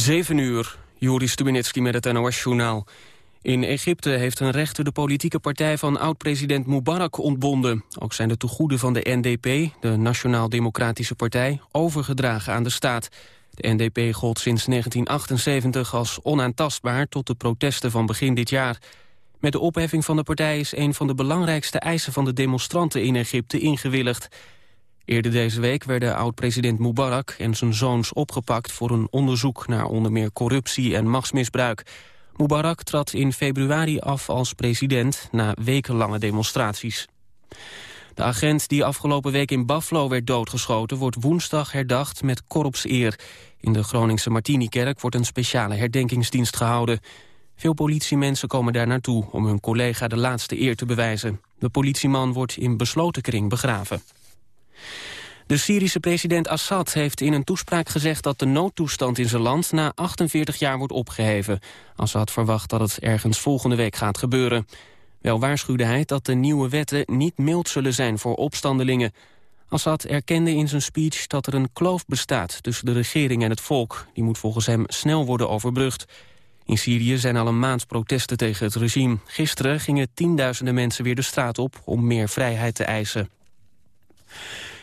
7 uur, Joris Stubenitski met het NOS-journaal. In Egypte heeft een rechter de politieke partij van oud-president Mubarak ontbonden. Ook zijn de tegoeden van de NDP, de Nationaal Democratische Partij, overgedragen aan de staat. De NDP gold sinds 1978 als onaantastbaar tot de protesten van begin dit jaar. Met de opheffing van de partij is een van de belangrijkste eisen van de demonstranten in Egypte ingewilligd. Eerder deze week werden oud-president Mubarak en zijn zoons opgepakt... voor een onderzoek naar onder meer corruptie en machtsmisbruik. Mubarak trad in februari af als president na wekenlange demonstraties. De agent die afgelopen week in Buffalo werd doodgeschoten... wordt woensdag herdacht met korpseer. In de Groningse Martinikerk wordt een speciale herdenkingsdienst gehouden. Veel politiemensen komen daar naartoe om hun collega de laatste eer te bewijzen. De politieman wordt in besloten kring begraven. De Syrische president Assad heeft in een toespraak gezegd dat de noodtoestand in zijn land na 48 jaar wordt opgeheven. Assad verwacht dat het ergens volgende week gaat gebeuren. Wel waarschuwde hij dat de nieuwe wetten niet mild zullen zijn voor opstandelingen. Assad erkende in zijn speech dat er een kloof bestaat tussen de regering en het volk. Die moet volgens hem snel worden overbrugd. In Syrië zijn al een maand protesten tegen het regime. Gisteren gingen tienduizenden mensen weer de straat op om meer vrijheid te eisen.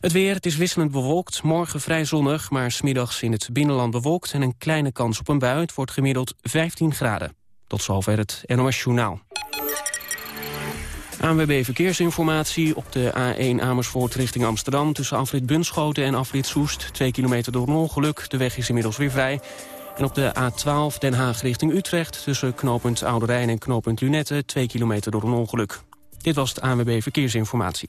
Het weer, is wisselend bewolkt. Morgen vrij zonnig, maar smiddags in het binnenland bewolkt... en een kleine kans op een bui. Het wordt gemiddeld 15 graden. Tot zover het NOS Journaal. ANWB Verkeersinformatie op de A1 Amersfoort richting Amsterdam... tussen afrit Bunschoten en afrit Soest. Twee kilometer door een ongeluk. De weg is inmiddels weer vrij. En op de A12 Den Haag richting Utrecht... tussen knooppunt Oude Rijn en knooppunt Lunette... twee kilometer door een ongeluk. Dit was het ANWB Verkeersinformatie.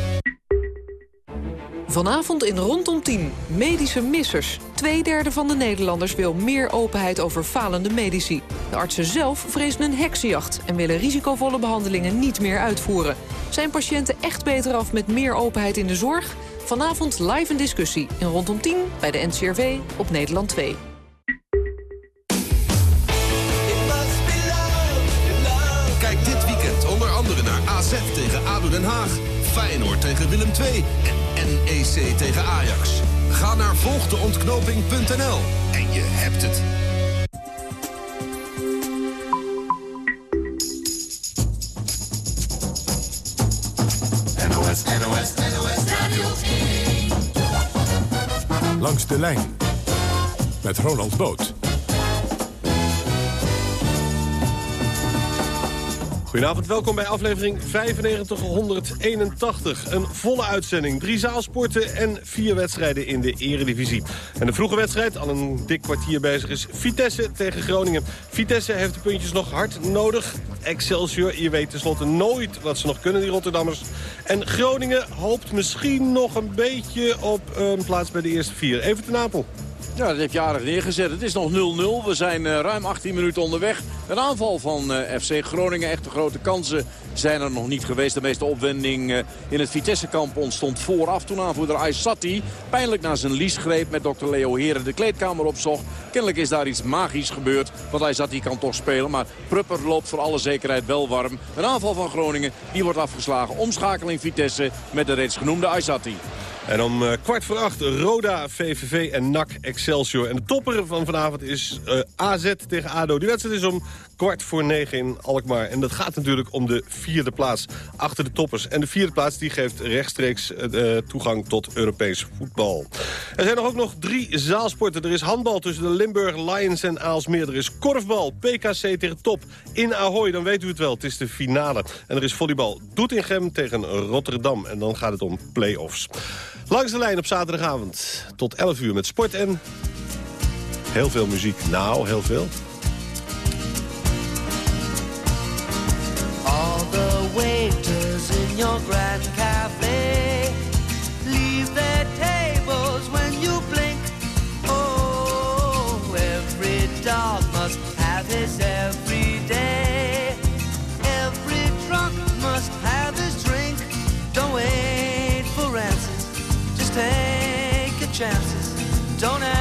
Vanavond in Rondom 10. Medische missers. Tweederde van de Nederlanders wil meer openheid over falende medici. De artsen zelf vrezen een heksenjacht... en willen risicovolle behandelingen niet meer uitvoeren. Zijn patiënten echt beter af met meer openheid in de zorg? Vanavond live een discussie in Rondom 10 bij de NCRV op Nederland 2. Kijk dit weekend onder andere naar AZ tegen ADO Den Haag... Feyenoord tegen Willem II en NEC tegen Ajax. Ga naar volgdeontknoping.nl en je hebt het. NOS, NOS, NOS Radio 1. Langs de lijn met Ronald Boot. Goedenavond, welkom bij aflevering 9581. Een volle uitzending, drie zaalsporten en vier wedstrijden in de eredivisie. En de vroege wedstrijd, al een dik kwartier bezig, is Vitesse tegen Groningen. Vitesse heeft de puntjes nog hard nodig. Excelsior, je weet tenslotte nooit wat ze nog kunnen, die Rotterdammers. En Groningen hoopt misschien nog een beetje op een plaats bij de eerste vier. Even te Napel. Ja, dat heeft je aardig neergezet. Het is nog 0-0. We zijn uh, ruim 18 minuten onderweg. Een aanval van uh, FC Groningen. Echte grote kansen zijn er nog niet geweest. De meeste opwending uh, in het Vitesse-kamp ontstond vooraf. Toen aanvoerder Aysati pijnlijk naar zijn lies greep met dokter Leo Heren de kleedkamer opzocht. Kennelijk is daar iets magisch gebeurd. Want Aysati kan toch spelen. Maar Prupper loopt voor alle zekerheid wel warm. Een aanval van Groningen. Die wordt afgeslagen. Omschakeling Vitesse met de reeds genoemde Aysati. En om uh, kwart voor acht Roda, VVV en NAC Excelsior. En de topper van vanavond is uh, AZ tegen ADO. Die wedstrijd is om kwart voor negen in Alkmaar. En dat gaat natuurlijk om de vierde plaats achter de toppers. En de vierde plaats die geeft rechtstreeks uh, toegang tot Europees voetbal. Er zijn er ook nog drie zaalsporten. Er is handbal tussen de Limburg Lions en Aalsmeer. Er is korfbal, PKC tegen Top in Ahoy. Dan weet u het wel, het is de finale. En er is volleybal Doetinchem tegen Rotterdam. En dan gaat het om play-offs. Langs de lijn op zaterdagavond tot 11 uur met sport en heel veel muziek. Nou, heel veel. The waiters in your grand cafe leave their tables when you blink. Oh, every dog must have his every day. Every drunk must have his drink. Don't wait for answers, just take your chances. Don't ask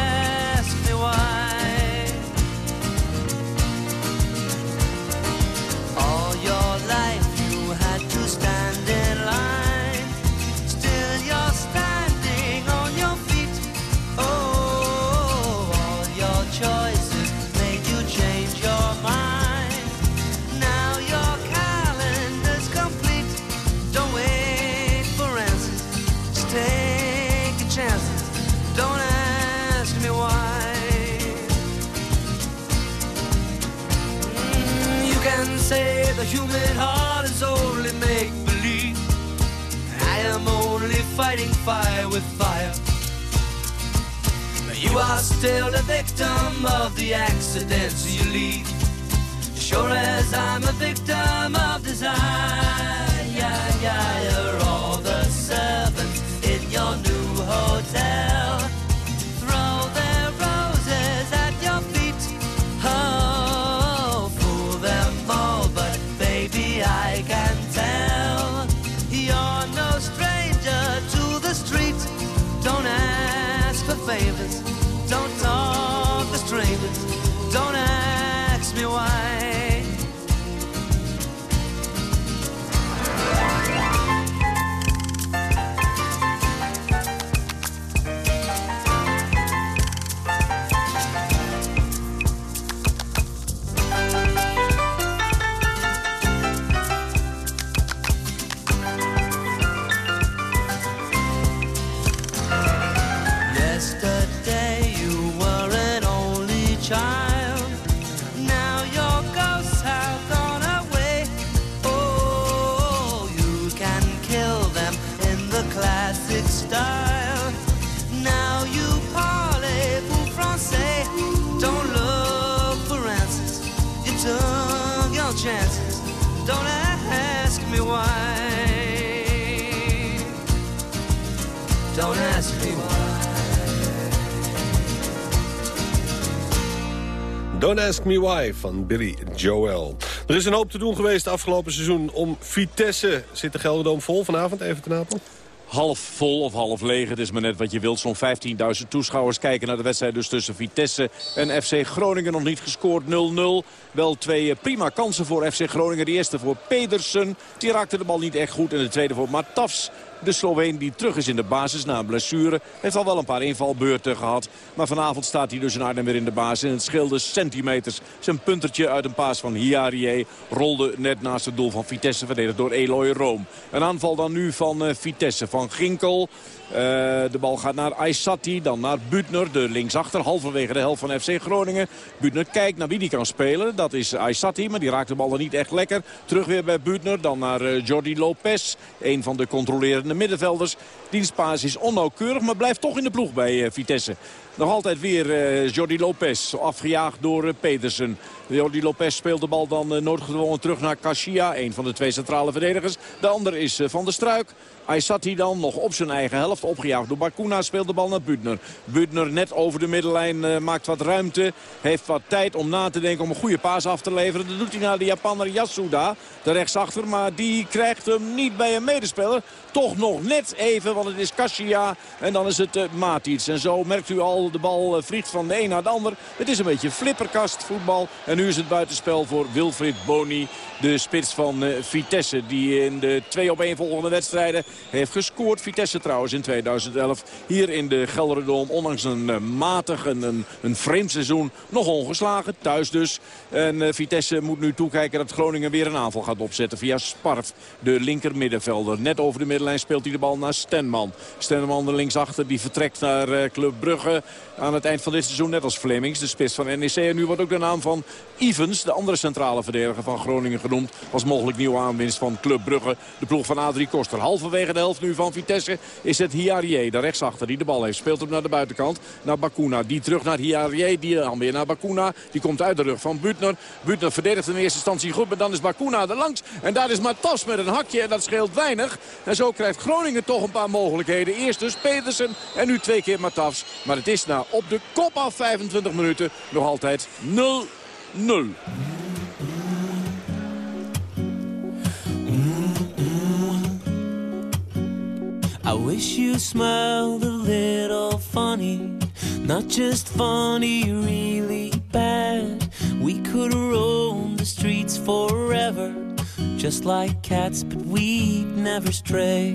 style. Now you parlez-vous français. Don't for answers. Don't ask me why. Don't ask me why. Don't Ask Me Why van Billy Joel. Er is een hoop te doen geweest afgelopen seizoen om Vitesse. Zit de Gelderdoom vol vanavond, even te Napel? Half vol of half leeg. Het is maar net wat je wilt. Zo'n 15.000 toeschouwers kijken naar de wedstrijd dus tussen Vitesse en FC Groningen. Nog niet gescoord 0-0. Wel twee eh, prima kansen voor FC Groningen. De eerste voor Pedersen. Die raakte de bal niet echt goed. En de tweede voor Matafs. De Sloveen die terug is in de basis na een blessure. Heeft al wel een paar invalbeurten gehad. Maar vanavond staat hij dus in Arnhem weer in de basis. En het scheelde centimeters. Zijn puntertje uit een paas van Hiarie rolde net naast het doel van Vitesse. Verdedigd door Eloy Room. Een aanval dan nu van uh, Vitesse. Van Ginkel. Uh, de bal gaat naar Aysati, dan naar Butner, de linksachter, halverwege de helft van FC Groningen. Butner kijkt naar wie die kan spelen, dat is Aysati, maar die raakt de bal er niet echt lekker. Terug weer bij Butner, dan naar uh, Jordi Lopez, een van de controlerende middenvelders. Dienstpaas is onnauwkeurig, maar blijft toch in de ploeg bij uh, Vitesse. Nog altijd weer Jordi Lopez, afgejaagd door Pedersen. Jordi Lopez speelt de bal dan uh, noodgedwongen terug naar Kashia, een van de twee centrale verdedigers. De ander is Van der Struik. Aysati dan nog op zijn eigen helft. Opgejaagd door Bakuna speelt de bal naar Butner. Butner net over de middenlijn uh, maakt wat ruimte. Heeft wat tijd om na te denken om een goede paas af te leveren. Dat doet hij naar de Japaner Yasuda. De rechtsachter. Maar die krijgt hem niet bij een medespeler. Toch nog net even. Want het is Kashia. En dan is het Matic. En zo merkt u al de bal vliegt van de een naar de ander. Het is een beetje flipperkast voetbal. En nu is het buitenspel voor Wilfried Boni. De spits van Vitesse. Die in de twee op één volgende wedstrijden heeft gescoord. Vitesse trouwens in 2011 hier in de Gelderdoom. Ondanks een uh, matig, een, een, een vreemd seizoen, nog ongeslagen. Thuis dus. En uh, Vitesse moet nu toekijken dat Groningen weer een aanval gaat opzetten via Sparf. De linker middenvelder. Net over de middenlijn speelt hij de bal naar Stenman. Stenman de linksachter die vertrekt naar Club Brugge aan het eind van dit seizoen. Net als Flemings, de spits van NEC. En nu wordt ook de naam van Evans, de andere centrale verdediger van Groningen genoemd. Als mogelijk nieuwe aanwinst van Club Brugge. De ploeg van Adrie Koster. Halverwege de helft nu van Vitesse is het Hiarie, de rechtsachter die de bal heeft. Speelt hem naar de buitenkant, naar Bakuna. Die terug naar Hiarie, die dan weer naar Bakuna. Die komt uit de rug van Butner. Butner verdedigt in eerste instantie goed, maar dan is Bakuna er langs. En daar is Matas met een hakje en dat scheelt weinig. En zo krijgt Groningen toch een paar mogelijkheden. Eerst dus Pedersen en nu twee keer Matas. Maar het is na op de kop af 25 minuten nog altijd 0-0. I wish you smiled a little funny Not just funny, really bad We could roam the streets forever Just like cats, but we'd never stray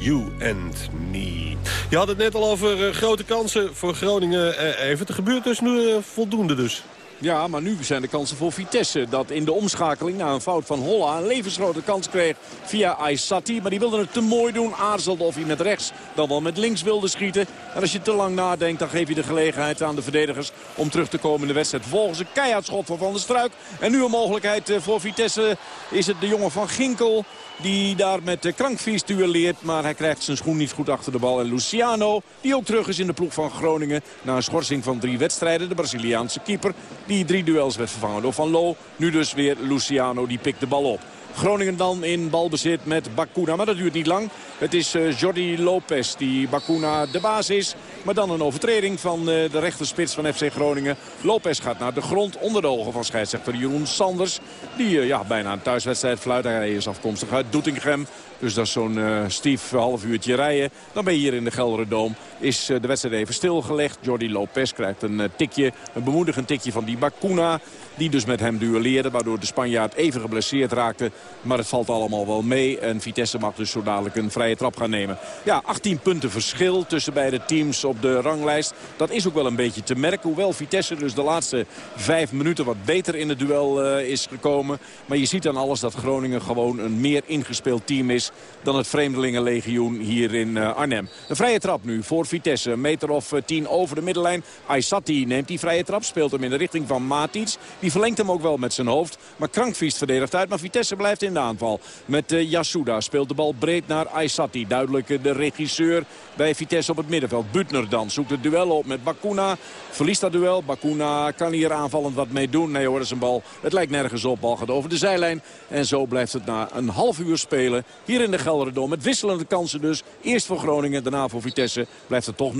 You and Me. Je had het net al over eh, grote kansen voor Groningen. Eh, even, er gebeurt dus nu eh, voldoende dus. Ja, maar nu zijn de kansen voor Vitesse. Dat in de omschakeling na een fout van Holla een levensgrote kans kreeg via Aysati. Maar die wilde het te mooi doen. Aarzelde of hij met rechts dan wel met links wilde schieten. En als je te lang nadenkt, dan geef je de gelegenheid aan de verdedigers om terug te komen in de wedstrijd. Vervolgens een keihard schot van Van der Struik. En nu een mogelijkheid eh, voor Vitesse is het de jongen van Ginkel. Die daar met krankvies duelleert. Maar hij krijgt zijn schoen niet goed achter de bal. En Luciano, die ook terug is in de ploeg van Groningen. Na een schorsing van drie wedstrijden. De Braziliaanse keeper. Die drie duels werd vervangen door Van Loo. Nu dus weer Luciano, die pikt de bal op. Groningen dan in balbezit met Bakuna. Maar dat duurt niet lang. Het is uh, Jordi Lopez die Bakuna de baas is. Maar dan een overtreding van uh, de rechterspits van FC Groningen. Lopez gaat naar de grond onder de ogen van scheidsrechter Jeroen Sanders. Die uh, ja, bijna een thuiswedstrijd fluit. Hij is afkomstig uit Doetinchem. Dus dat is zo'n uh, stief half uurtje rijden. Dan ben je hier in de Gelderdoom. Is uh, de wedstrijd even stilgelegd. Jordi Lopez krijgt een uh, tikje, een bemoedigend tikje van die Bakuna. Die dus met hem duelleerde, waardoor de Spanjaard even geblesseerd raakte. Maar het valt allemaal wel mee. En Vitesse mag dus zo dadelijk een vrije trap gaan nemen. Ja, 18 punten verschil tussen beide teams op de ranglijst. Dat is ook wel een beetje te merken. Hoewel Vitesse dus de laatste vijf minuten wat beter in het duel is gekomen. Maar je ziet aan alles dat Groningen gewoon een meer ingespeeld team is dan het Vreemdelingenlegioen hier in Arnhem. Een vrije trap nu voor Vitesse. Een meter of tien over de middenlijn. Aysati neemt die vrije trap. Speelt hem in de richting van Matic. Die verlengt hem ook wel met zijn hoofd. Maar Krankviest verdedigt uit. Maar Vitesse blijft in de aanval. Met uh, Yasuda speelt de bal breed naar Aysati. Duidelijk de regisseur bij Vitesse op het middenveld. Butner dan zoekt het duel op met Bakuna. Verliest dat duel. Bakuna kan hier aanvallend wat mee doen. Nee hoor, dat is een bal. Het lijkt nergens op. Bal gaat over de zijlijn. En zo blijft het na een half uur spelen. Hier in de Gelderdom. Met wisselende kansen dus. Eerst voor Groningen, daarna voor Vitesse. Blijft het toch 0-0.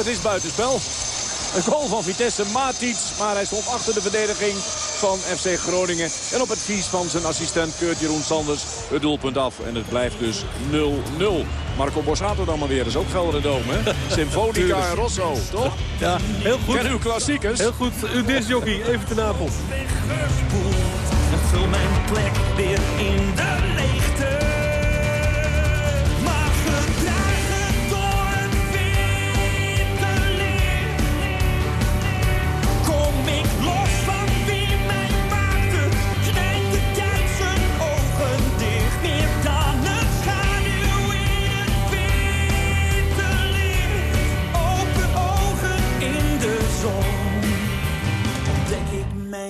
Het is buitenspel. Een goal van Vitesse Matic, maar hij stond achter de verdediging van FC Groningen. En op het kies van zijn assistent Kurt Jeroen Sanders het doelpunt af. En het blijft dus 0-0. Marco Borsato dan maar weer. Dat is ook Gelderdoom, hè? Symfonica en Rosso, toch? Ja, heel goed. Ken uw klassiekers? Heel goed. Uw disjockey, even ten Apel. Vul mijn plek weer in de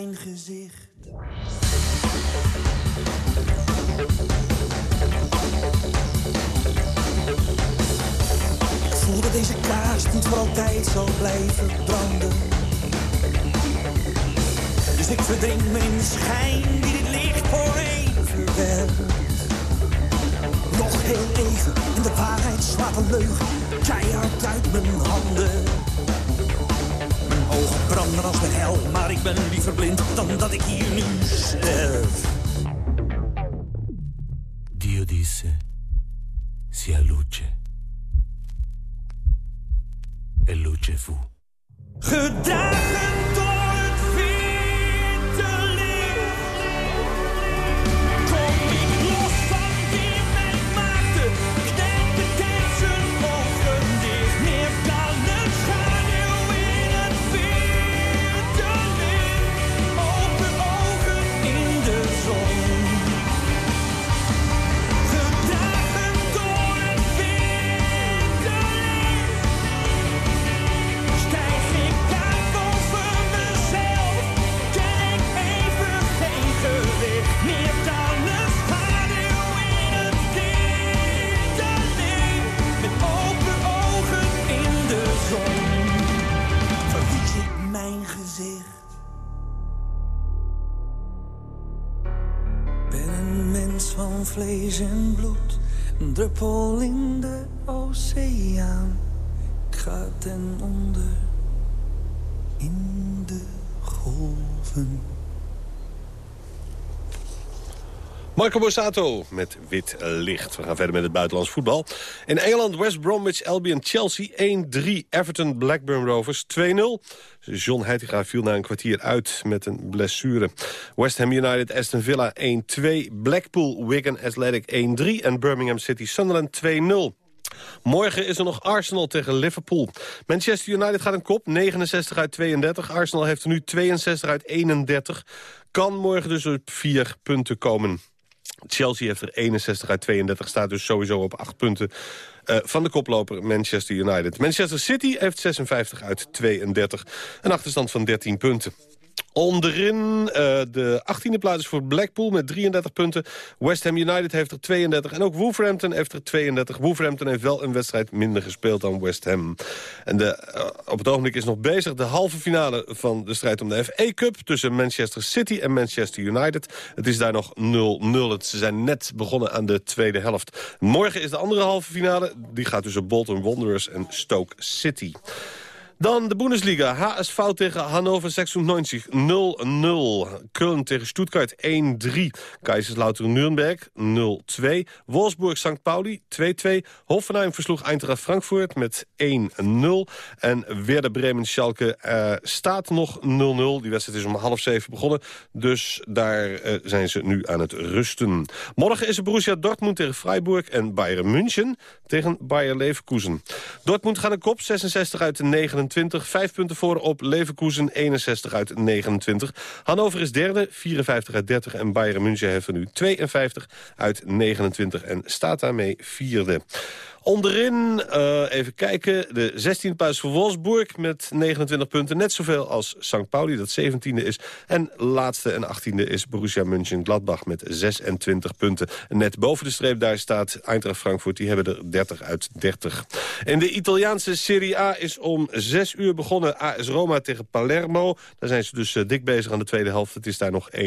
gezicht. Ik voel dat deze kaars niet voor altijd zal blijven branden. Dus ik verdrink de schijn die dit licht voor even werpt. Nog heel even en de waarheid slaat een leugen keihard uit mijn handen ogen branden als de hel, maar ik ben liever blind dan dat ik hier nu sterf. Dio disse, sia luce. Druppel in de oceaan. ga ten onder in de golven. Marco Borsato met wit licht. We gaan verder met het buitenlands voetbal. In Engeland West Bromwich Albion Chelsea 1-3. Everton Blackburn Rovers 2-0. John Heitinga viel na een kwartier uit met een blessure. West Ham United Aston Villa 1-2. Blackpool Wigan Athletic 1-3. En Birmingham City Sunderland 2-0. Morgen is er nog Arsenal tegen Liverpool. Manchester United gaat een kop, 69 uit 32. Arsenal heeft er nu 62 uit 31. Kan morgen dus op vier punten komen. Chelsea heeft er 61 uit 32, staat dus sowieso op 8 punten uh, van de koploper Manchester United. Manchester City heeft 56 uit 32, een achterstand van 13 punten. Onderin uh, de 18e plaats is voor Blackpool met 33 punten. West Ham United heeft er 32 en ook Wolverhampton heeft er 32. Wolverhampton heeft wel een wedstrijd minder gespeeld dan West Ham. En de, uh, op het ogenblik is nog bezig de halve finale van de strijd om de FA Cup... tussen Manchester City en Manchester United. Het is daar nog 0-0. Ze zijn net begonnen aan de tweede helft. Morgen is de andere halve finale. Die gaat tussen Bolton Wanderers en Stoke City. Dan de Bundesliga. HSV tegen Hannover 96 0-0. Köln tegen Stuttgart 1-3. Kaiserslautern Nürnberg 0-2. Wolfsburg St. Pauli 2-2. Hoffenheim versloeg Eintracht Frankfurt met 1-0. En Werder Bremen Schalke uh, staat nog 0-0. Die wedstrijd is om half zeven begonnen. Dus daar uh, zijn ze nu aan het rusten. Morgen is er Borussia Dortmund tegen Freiburg en Bayern München tegen Bayer Leverkusen. Dortmund gaat een kop 66 uit de 29. 29. Vijf punten voor op Leverkusen, 61 uit 29. Hannover is derde, 54 uit 30. En Bayern München heeft er nu 52 uit 29 en staat daarmee vierde. Onderin, uh, even kijken, de 16e plaats voor Wolfsburg met 29 punten. Net zoveel als St. Pauli, dat 17e is. En laatste en 18e is Borussia Mönchengladbach met 26 punten. net boven de streep daar staat Eintracht Frankfurt. Die hebben er 30 uit 30. In de Italiaanse Serie A is om 6 uur begonnen AS Roma tegen Palermo. Daar zijn ze dus uh, dik bezig aan de tweede helft. Het is daar nog 1-1.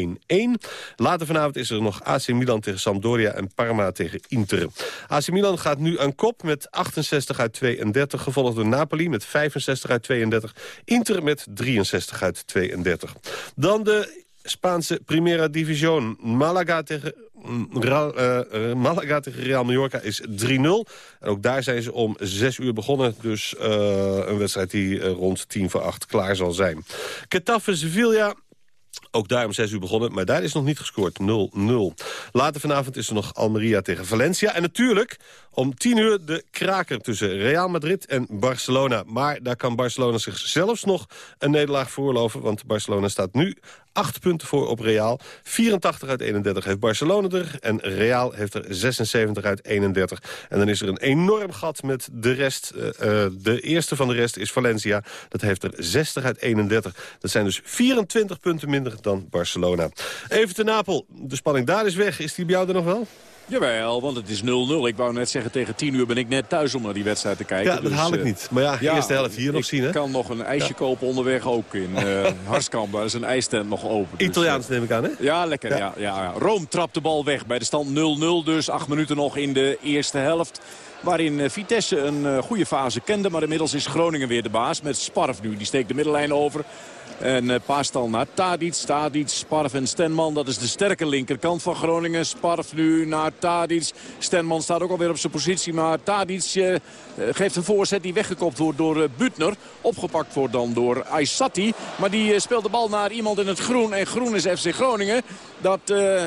Later vanavond is er nog AC Milan tegen Sampdoria en Parma tegen Inter. AC Milan gaat nu aan kop met 68 uit 32. Gevolgd door Napoli met 65 uit 32. Inter met 63 uit 32. Dan de Spaanse Primera División. Malaga tegen, uh, Malaga tegen Real Mallorca is 3-0. En ook daar zijn ze om 6 uur begonnen. Dus uh, een wedstrijd die rond 10 voor 8 klaar zal zijn. Getafe Sevilla ook daar om 6 uur begonnen, maar daar is nog niet gescoord. 0-0. Later vanavond is er nog Almeria tegen Valencia. En natuurlijk om 10 uur de kraker tussen Real Madrid en Barcelona. Maar daar kan Barcelona zich zelfs nog een nederlaag voorloven. Want Barcelona staat nu 8 punten voor op Real. 84 uit 31 heeft Barcelona er. En Real heeft er 76 uit 31. En dan is er een enorm gat met de rest. Uh, uh, de eerste van de rest is Valencia. Dat heeft er 60 uit 31. Dat zijn dus 24 punten minder dan Barcelona. Even te Napel. De spanning daar is weg. Is die bij jou er nog wel? Jawel, want het is 0-0. Ik wou net zeggen, tegen 10 uur ben ik net thuis om naar die wedstrijd te kijken. Ja, dat dus, haal ik uh, niet. Maar ja, ja, eerste helft hier nog zien? Ik kan nog een ijsje ja. kopen onderweg ook in uh, Harskamp. Daar is een ijstent nog open. Dus, Italiaans neem ik aan, hè? Ja, lekker. Ja. Ja, ja, Rome trapt de bal weg bij de stand 0-0. Dus acht minuten nog in de eerste helft. Waarin Vitesse een goede fase kende. Maar inmiddels is Groningen weer de baas. Met Sparf nu. Die steekt de middellijn over. En uh, paast naar Tadic. Tadic, Sparf en Stenman. Dat is de sterke linkerkant van Groningen. Sparf nu naar Tadic. Stenman staat ook alweer op zijn positie. Maar Tadic uh, geeft een voorzet die weggekopt wordt door Butner. Opgepakt wordt dan door Aysati. Maar die speelt de bal naar iemand in het groen. En groen is FC Groningen. Dat,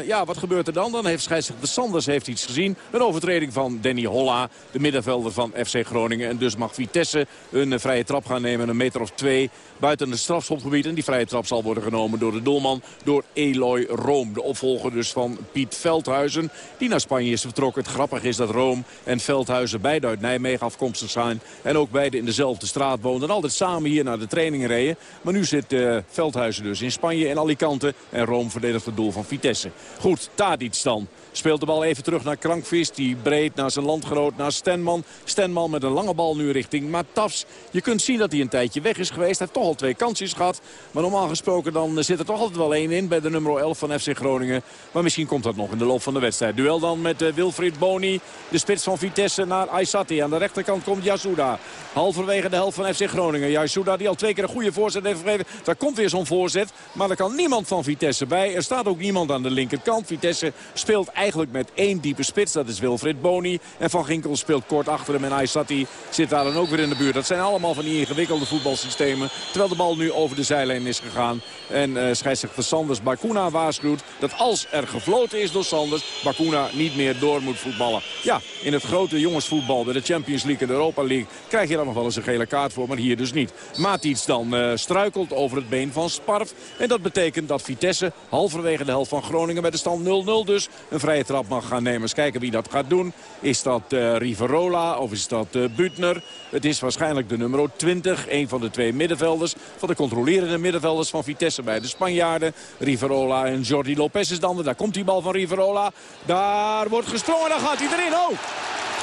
ja, wat gebeurt er dan? Dan heeft scheidsrechter Sanders heeft iets gezien. Een overtreding van Danny Holla, de middenvelder van FC Groningen. En dus mag Vitesse een vrije trap gaan nemen. Een meter of twee buiten het strafschopgebied. En die vrije trap zal worden genomen door de doelman, door Eloy Room. De opvolger dus van Piet Veldhuizen, die naar Spanje is vertrokken. Het grappige is dat Room en Veldhuizen beide uit Nijmegen afkomstig zijn. En ook beide in dezelfde straat woonden. En altijd samen hier naar de training reden. Maar nu zit uh, Veldhuizen dus in Spanje in Alicante. En Room verdedigt het doel van Vitesse. Goed, Tadic dan. Speelt de bal even terug naar Krankvist. Die breed naar zijn landgenoot, naar Stenman. Stenman met een lange bal nu richting Matafs. Je kunt zien dat hij een tijdje weg is geweest. Hij heeft toch al twee kansjes gehad. Maar normaal gesproken dan zit er toch altijd wel één in bij de nummer 11 van FC Groningen. Maar misschien komt dat nog in de loop van de wedstrijd. Duel dan met uh, Wilfried Boni, de spits van Vitesse naar Aysati. Aan de rechterkant komt Yasuda. Halverwege de helft van FC Groningen. Yasuda die al twee keer een goede voorzet heeft gegeven. Daar komt weer zo'n voorzet. Maar er kan niemand van Vitesse bij. Er staat ook niemand aan de linkerkant. Vitesse speelt eigenlijk met één diepe spits. Dat is Wilfried Boni. En Van Ginkel speelt kort achter hem. En Aysati zit daar dan ook weer in de buurt. Dat zijn allemaal van die ingewikkelde voetbalsystemen. Terwijl de bal nu over de zijlijn is gegaan. En uh, scheidsrechter Sanders Bakuna waarschuwt dat als er gefloten is door Sanders... Bakuna niet meer door moet voetballen. Ja, in het grote jongensvoetbal, bij de Champions League en de Europa League... krijg je daar nog wel eens een gele kaart voor, maar hier dus niet. Matic dan uh, struikelt over het been van Sparf. En dat betekent dat Vitesse halverwege de helft van Groningen... met de stand 0-0 dus een vrije trap mag gaan nemen. Eens kijken wie dat gaat doen. Is dat uh, Riverola of is dat uh, Butner? Het is waarschijnlijk de nummer 20. Een van de twee middenvelders. Van de controlerende middenvelders van Vitesse bij de Spanjaarden. Riverola en Jordi Lopez is dan. Daar komt die bal van Riverola. Daar wordt gesprongen. Dan gaat hij erin. Oh!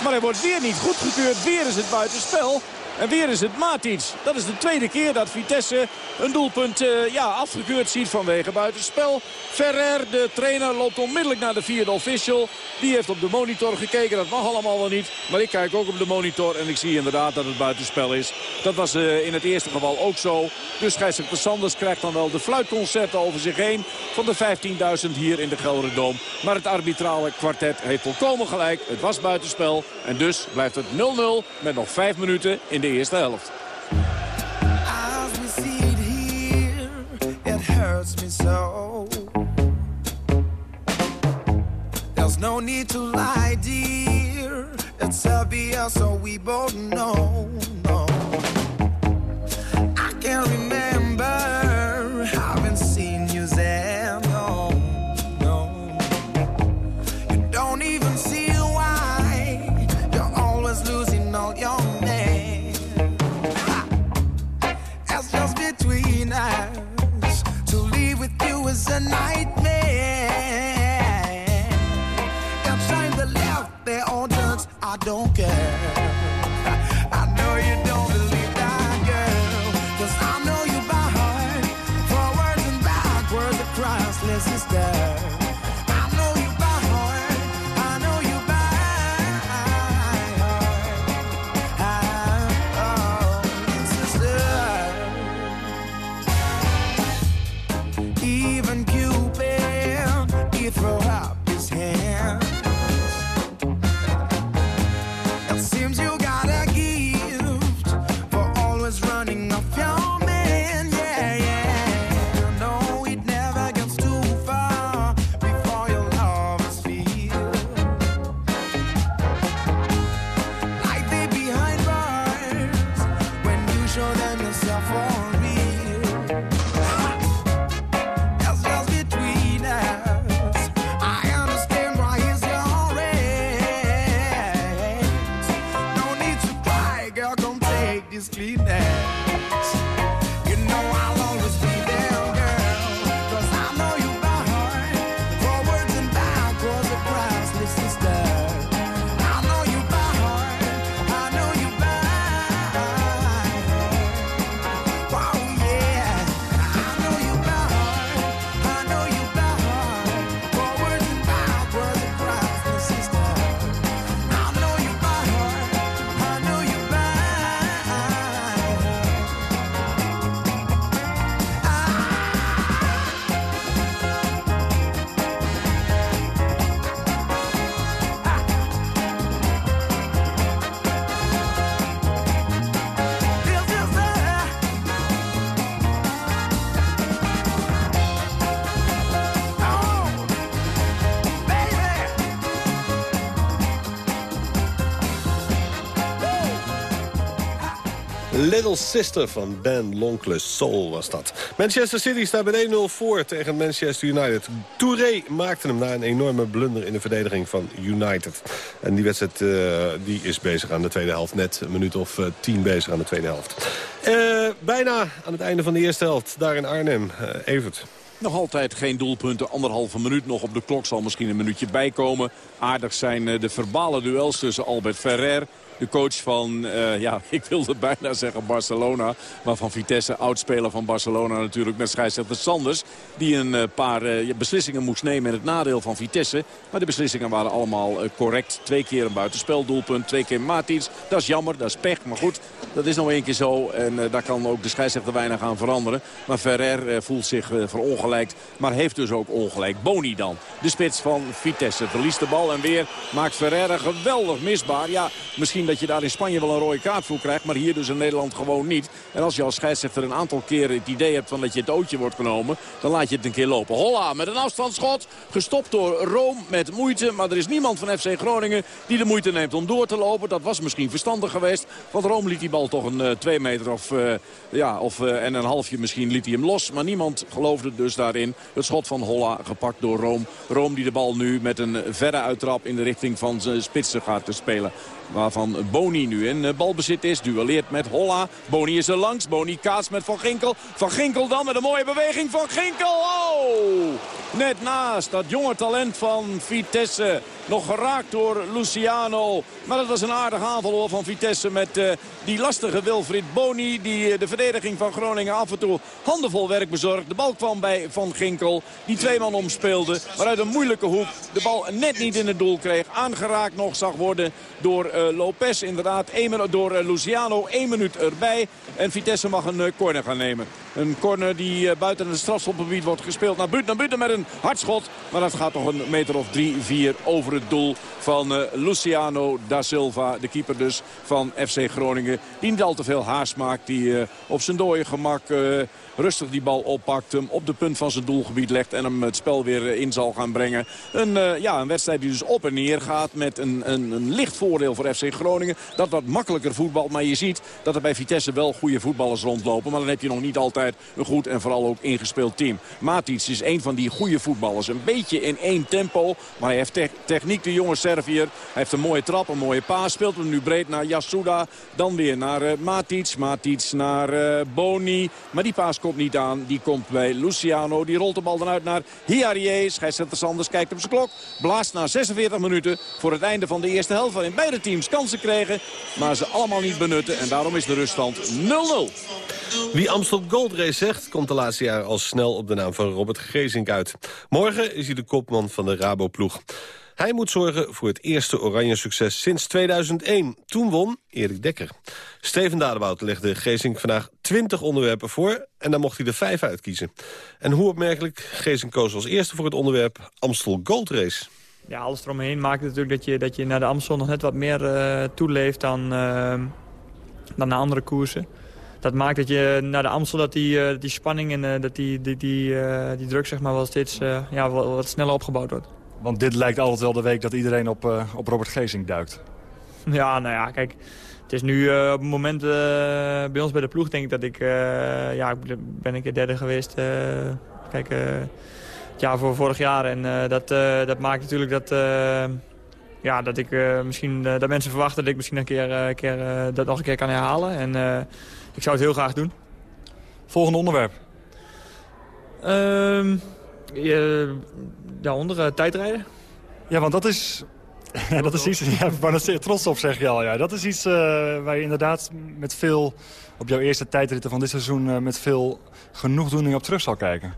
Maar hij wordt weer niet goedgekeurd. Weer is het buitenspel. En weer is het Matic. Dat is de tweede keer dat Vitesse een doelpunt uh, ja, afgekeurd ziet vanwege buitenspel. Ferrer, de trainer, loopt onmiddellijk naar de vierde official. Die heeft op de monitor gekeken. Dat mag allemaal wel niet. Maar ik kijk ook op de monitor en ik zie inderdaad dat het buitenspel is. Dat was uh, in het eerste geval ook zo. Dus scheidsrechter Sanders krijgt dan wel de fluitconcerten over zich heen. Van de 15.000 hier in de Gelderdoom. Maar het arbitrale kwartet heeft volkomen gelijk. Het was buitenspel. En dus blijft het 0-0 met nog 5 minuten in de eerste helft. There's no need to lie, dear. It's obvious, so we both know. No. I can't remember a nightmare. Time the left their own turns, I don't care. Little Sister van Ben Lonkle Soul was dat. Manchester City staat met 1-0 voor tegen Manchester United. Touré maakte hem na een enorme blunder in de verdediging van United. En die wedstrijd eh, die is bezig aan de tweede helft. Net een minuut of eh, tien bezig aan de tweede helft. Eh, bijna aan het einde van de eerste helft. Daar in Arnhem. Evert. Nog altijd geen doelpunten. Anderhalve minuut nog op de klok. Zal misschien een minuutje bijkomen. Aardig zijn de verbale duels tussen Albert Ferrer De coach van, uh, ja, ik wilde bijna zeggen Barcelona. Maar van Vitesse, oudspeler van Barcelona natuurlijk met scheidsrechter Sanders. Die een uh, paar uh, beslissingen moest nemen in het nadeel van Vitesse. Maar de beslissingen waren allemaal correct. Twee keer een buitenspeldoelpunt, twee keer Matic. Dat is jammer, dat is pech. Maar goed, dat is nog één keer zo. En daar kan ook de scheidsrechter weinig aan veranderen. Maar Ferrer voelt zich verongelijkt. Maar heeft dus ook ongelijk. Boni dan, de spits van Vitesse. Verliest de bal en weer maakt Ferrer geweldig misbaar. Ja, misschien dat je daar in Spanje wel een rode kaart voor krijgt. Maar hier dus in Nederland gewoon niet. En als je als scheidsrechter een aantal keren het idee hebt van dat je het ootje wordt genomen. Dan laat je het een keer lopen. Holla met een afstandsschot. Gestopt door Rome met moeite. Maar er is niemand van FC Groningen die de moeite neemt om door te lopen. Dat was misschien verstandig geweest. Want Rome liet die bal toch een uh, twee meter of, uh, ja, of, uh, en een halfje misschien liet hij hem los. Maar niemand geloofde dus daarin. Het schot van Holla gepakt door Rome. Rome die de bal nu met een verre uittrap in de richting van zijn spitsen gaat te spelen. Waarvan Boni nu in eh, balbezit is. Duelleert met Holla. Boni is er langs. Boni kaats met Van Ginkel. Van Ginkel dan met een mooie beweging. Van Ginkel. Oh! Net naast dat jonge talent van Vitesse. Nog geraakt door Luciano. Maar dat was een aardige aanval van Vitesse met uh, die lastige Wilfried Boni. Die uh, de verdediging van Groningen af en toe handenvol werk bezorgd. De bal kwam bij Van Ginkel. Die twee man omspeelde. Maar uit een moeilijke hoek de bal net niet in het doel kreeg. Aangeraakt nog zag worden door Lopez. Inderdaad, één, door Luciano. één minuut erbij. En Vitesse mag een corner gaan nemen. Een corner die buiten het strafschopgebied wordt gespeeld. Naar buiten, naar buiten met een hardschot. Maar dat gaat toch een meter of drie, vier over het doel van uh, Luciano da Silva. De keeper dus van FC Groningen. Die niet al te veel haast maakt. Die uh, op zijn dode gemak rustig die bal oppakt. Hem op de punt van zijn doelgebied legt. En hem het spel weer in zal gaan brengen. Een, ja, een wedstrijd die dus op en neer gaat. Met een, een, een licht voordeel voor FC Groningen. Dat wat makkelijker voetbal. Maar je ziet dat er bij Vitesse wel goede voetballers rondlopen. Maar dan heb je nog niet altijd een goed en vooral ook ingespeeld team. Matic is een van die goede voetballers. Een beetje in één tempo. Maar hij heeft te techniek, de jonge Servier. Hij heeft een mooie trap, een mooie paas. Speelt hem nu breed naar Yasuda. Dan weer naar uh, Matic. Matic naar uh, Boni. Maar die paas komt niet aan. Die komt bij Luciano. Die rolt de bal dan uit naar Hiarie. Scheidsrechter Sanders kijkt op zijn klok. Blaast na 46 minuten voor het einde van de eerste helft. Waarin beide teams kansen kregen. Maar ze allemaal niet benutten. En daarom is de ruststand 0-0. Wie Amstel Gold Race zegt, komt de laatste jaren al snel op de naam van Robert Gezink uit. Morgen is hij de kopman van de Rabo-ploeg. Hij moet zorgen voor het eerste oranje succes sinds 2001. Toen won Erik Dekker. Steven Dadebout legde Gezink vandaag 20 onderwerpen voor... en dan mocht hij er vijf uitkiezen. En hoe opmerkelijk, Gezink koos als eerste voor het onderwerp Amstel Gold Race. Ja, alles eromheen maakt natuurlijk dat je, dat je naar de Amstel nog net wat meer uh, toeleeft dan, uh, dan naar andere koersen. Dat maakt dat je naar de Amstel dat die, uh, die spanning en dat die, die, die, die druk zeg maar, wel steeds ja, wel, wat sneller opgebouwd wordt. Want dit lijkt altijd wel de week dat iedereen op, op Robert Geesing duikt. Ja, nou ja, kijk. Het is nu uh, op het moment uh, bij ons bij de ploeg denk ik dat ik... ja, ik ben een keer derde geweest. kijk, het jaar voor vorig jaar. En dat, dat maakt natuurlijk dat... ja, dat ik misschien... dat mensen verwachten dat ik misschien een keer, keer dat nog een keer kan herhalen. En ik zou het heel graag doen. Volgende onderwerp. Ehm daaronder uh, tijdrijden. Ja, want dat is, ja, dat is iets, ja, waar zeer trots op zeg je al. Ja. Dat is iets uh, waar je inderdaad met veel, op jouw eerste tijdritten van dit seizoen... Uh, met veel genoegdoening op terug zal kijken.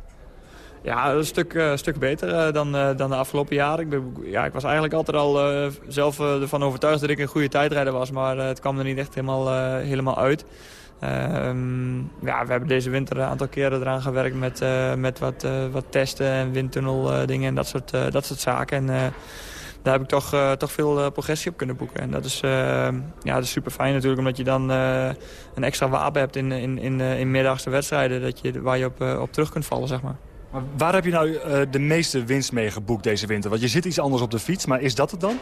Ja, een stuk, uh, stuk beter dan, dan de afgelopen jaren. Ik, ben, ja, ik was eigenlijk altijd al zelf ervan overtuigd dat ik een goede tijdrijder was. Maar het kwam er niet echt helemaal, helemaal uit. Um, ja, we hebben deze winter een aantal keren eraan gewerkt met, uh, met wat, uh, wat testen en windtunnel uh, dingen en dat soort, dat soort zaken. En daar heb ik toch, toch veel progressie op kunnen boeken. En dat is, ja, dat is super fijn natuurlijk, omdat je dan een extra wapen hebt in, in, in, in middagse wedstrijden dat je, waar je op, op terug kunt vallen, zeg maar. maar waar heb je nou de meeste winst mee geboekt deze winter? Want je zit iets anders op de fiets, maar is dat het dan?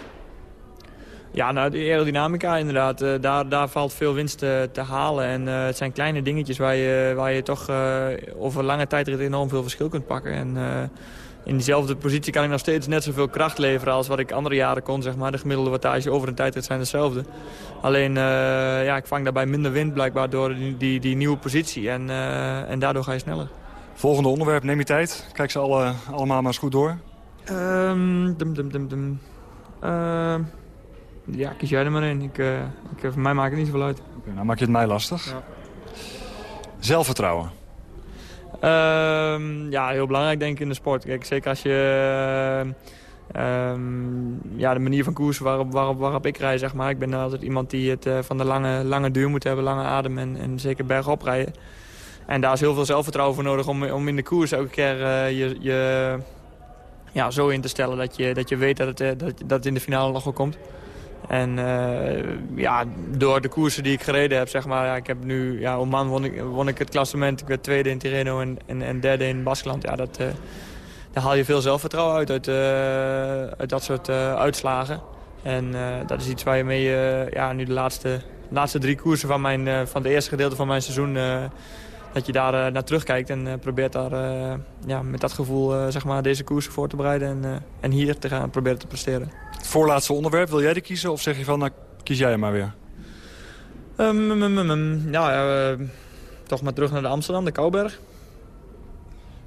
Ja, nou, de aerodynamica inderdaad. Uh, daar, daar valt veel winst te, te halen. En uh, het zijn kleine dingetjes waar je, waar je toch uh, over lange tijd enorm veel verschil kunt pakken. En in diezelfde positie kan ik nog steeds net zoveel kracht leveren als wat ik andere jaren kon. Zeg maar. De gemiddelde wattage over een tijdrit zijn hetzelfde. Alleen, ja, ik vang daarbij minder wind blijkbaar door die, die, die nieuwe positie. En, en daardoor ga je sneller. Volgende onderwerp, neem je tijd. Kijk ze alle, allemaal maar eens goed door. Um, dum, dum, dum, dum. Uh, ja, kies jij er maar in. Ik, uh, ik, voor mij maakt het niet zoveel uit. Oké, nou maak je het mij lastig. Ja. Zelfvertrouwen? Uh, ja, heel belangrijk denk ik in de sport. Kijk, zeker als je... Uh, ja, de manier van koersen waarop, waarop, waarop ik rij, zeg maar. Ik ben altijd iemand die het uh, van de lange, lange duur moet hebben, lange adem en, en zeker bergop rijden. En daar is heel veel zelfvertrouwen voor nodig om, om in de koers elke keer uh, je, je ja, zo in te stellen dat je, dat je weet dat het, dat, dat het in de finale nog wel komt. En uh, ja, door de koersen die ik gereden heb, zeg maar, ja, ik heb nu, ja, Oman won ik, won ik het klassement. Ik werd tweede in Tirreno en, en, en derde in Baskeland. Ja, dat, uh, daar haal je veel zelfvertrouwen uit, uit, uh, uit dat soort uitslagen. En dat is iets waar je mee, ja, nu de laatste, laatste drie koersen van, mijn, van het eerste gedeelte van mijn seizoen dat je daar naar terugkijkt en probeert daar ja, met dat gevoel zeg maar, deze koersen voor te bereiden en, en hier te gaan proberen te presteren. Het voorlaatste onderwerp, wil jij die kiezen of zeg je van, nou kies jij hem maar weer? Um, um, um, ja, uh, toch maar terug naar de Amsterdam, de Kouberg.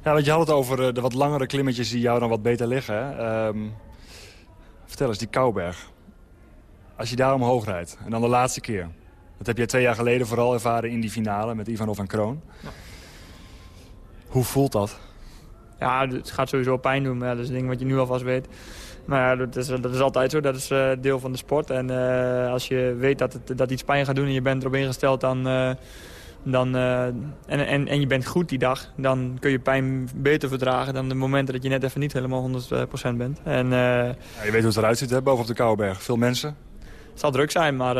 Ja, want je had het over de wat langere klimmetjes die jou dan wat beter liggen. Hè? vertel eens, die Kouberg. Als je daar omhoog rijdt en dan de laatste keer. Dat heb jij twee jaar geleden vooral ervaren in die finale met Ivanov en Kroon. Ja. Hoe voelt dat? Ja, het gaat sowieso pijn doen, maar dat is een ding wat je nu alvast weet. Maar ja, dat is, dat is altijd zo. Dat is uh, deel van de sport. En uh, als je weet dat, het, dat iets pijn gaat doen en je bent erop ingesteld... dan, uh, dan, en, en, en je bent goed die dag... dan kun je pijn beter verdragen dan de momenten dat je net even niet helemaal 100% bent. En, ja, je weet hoe het eruit ziet hè, boven op de Kouwenberg. Veel mensen? Het zal druk zijn, maar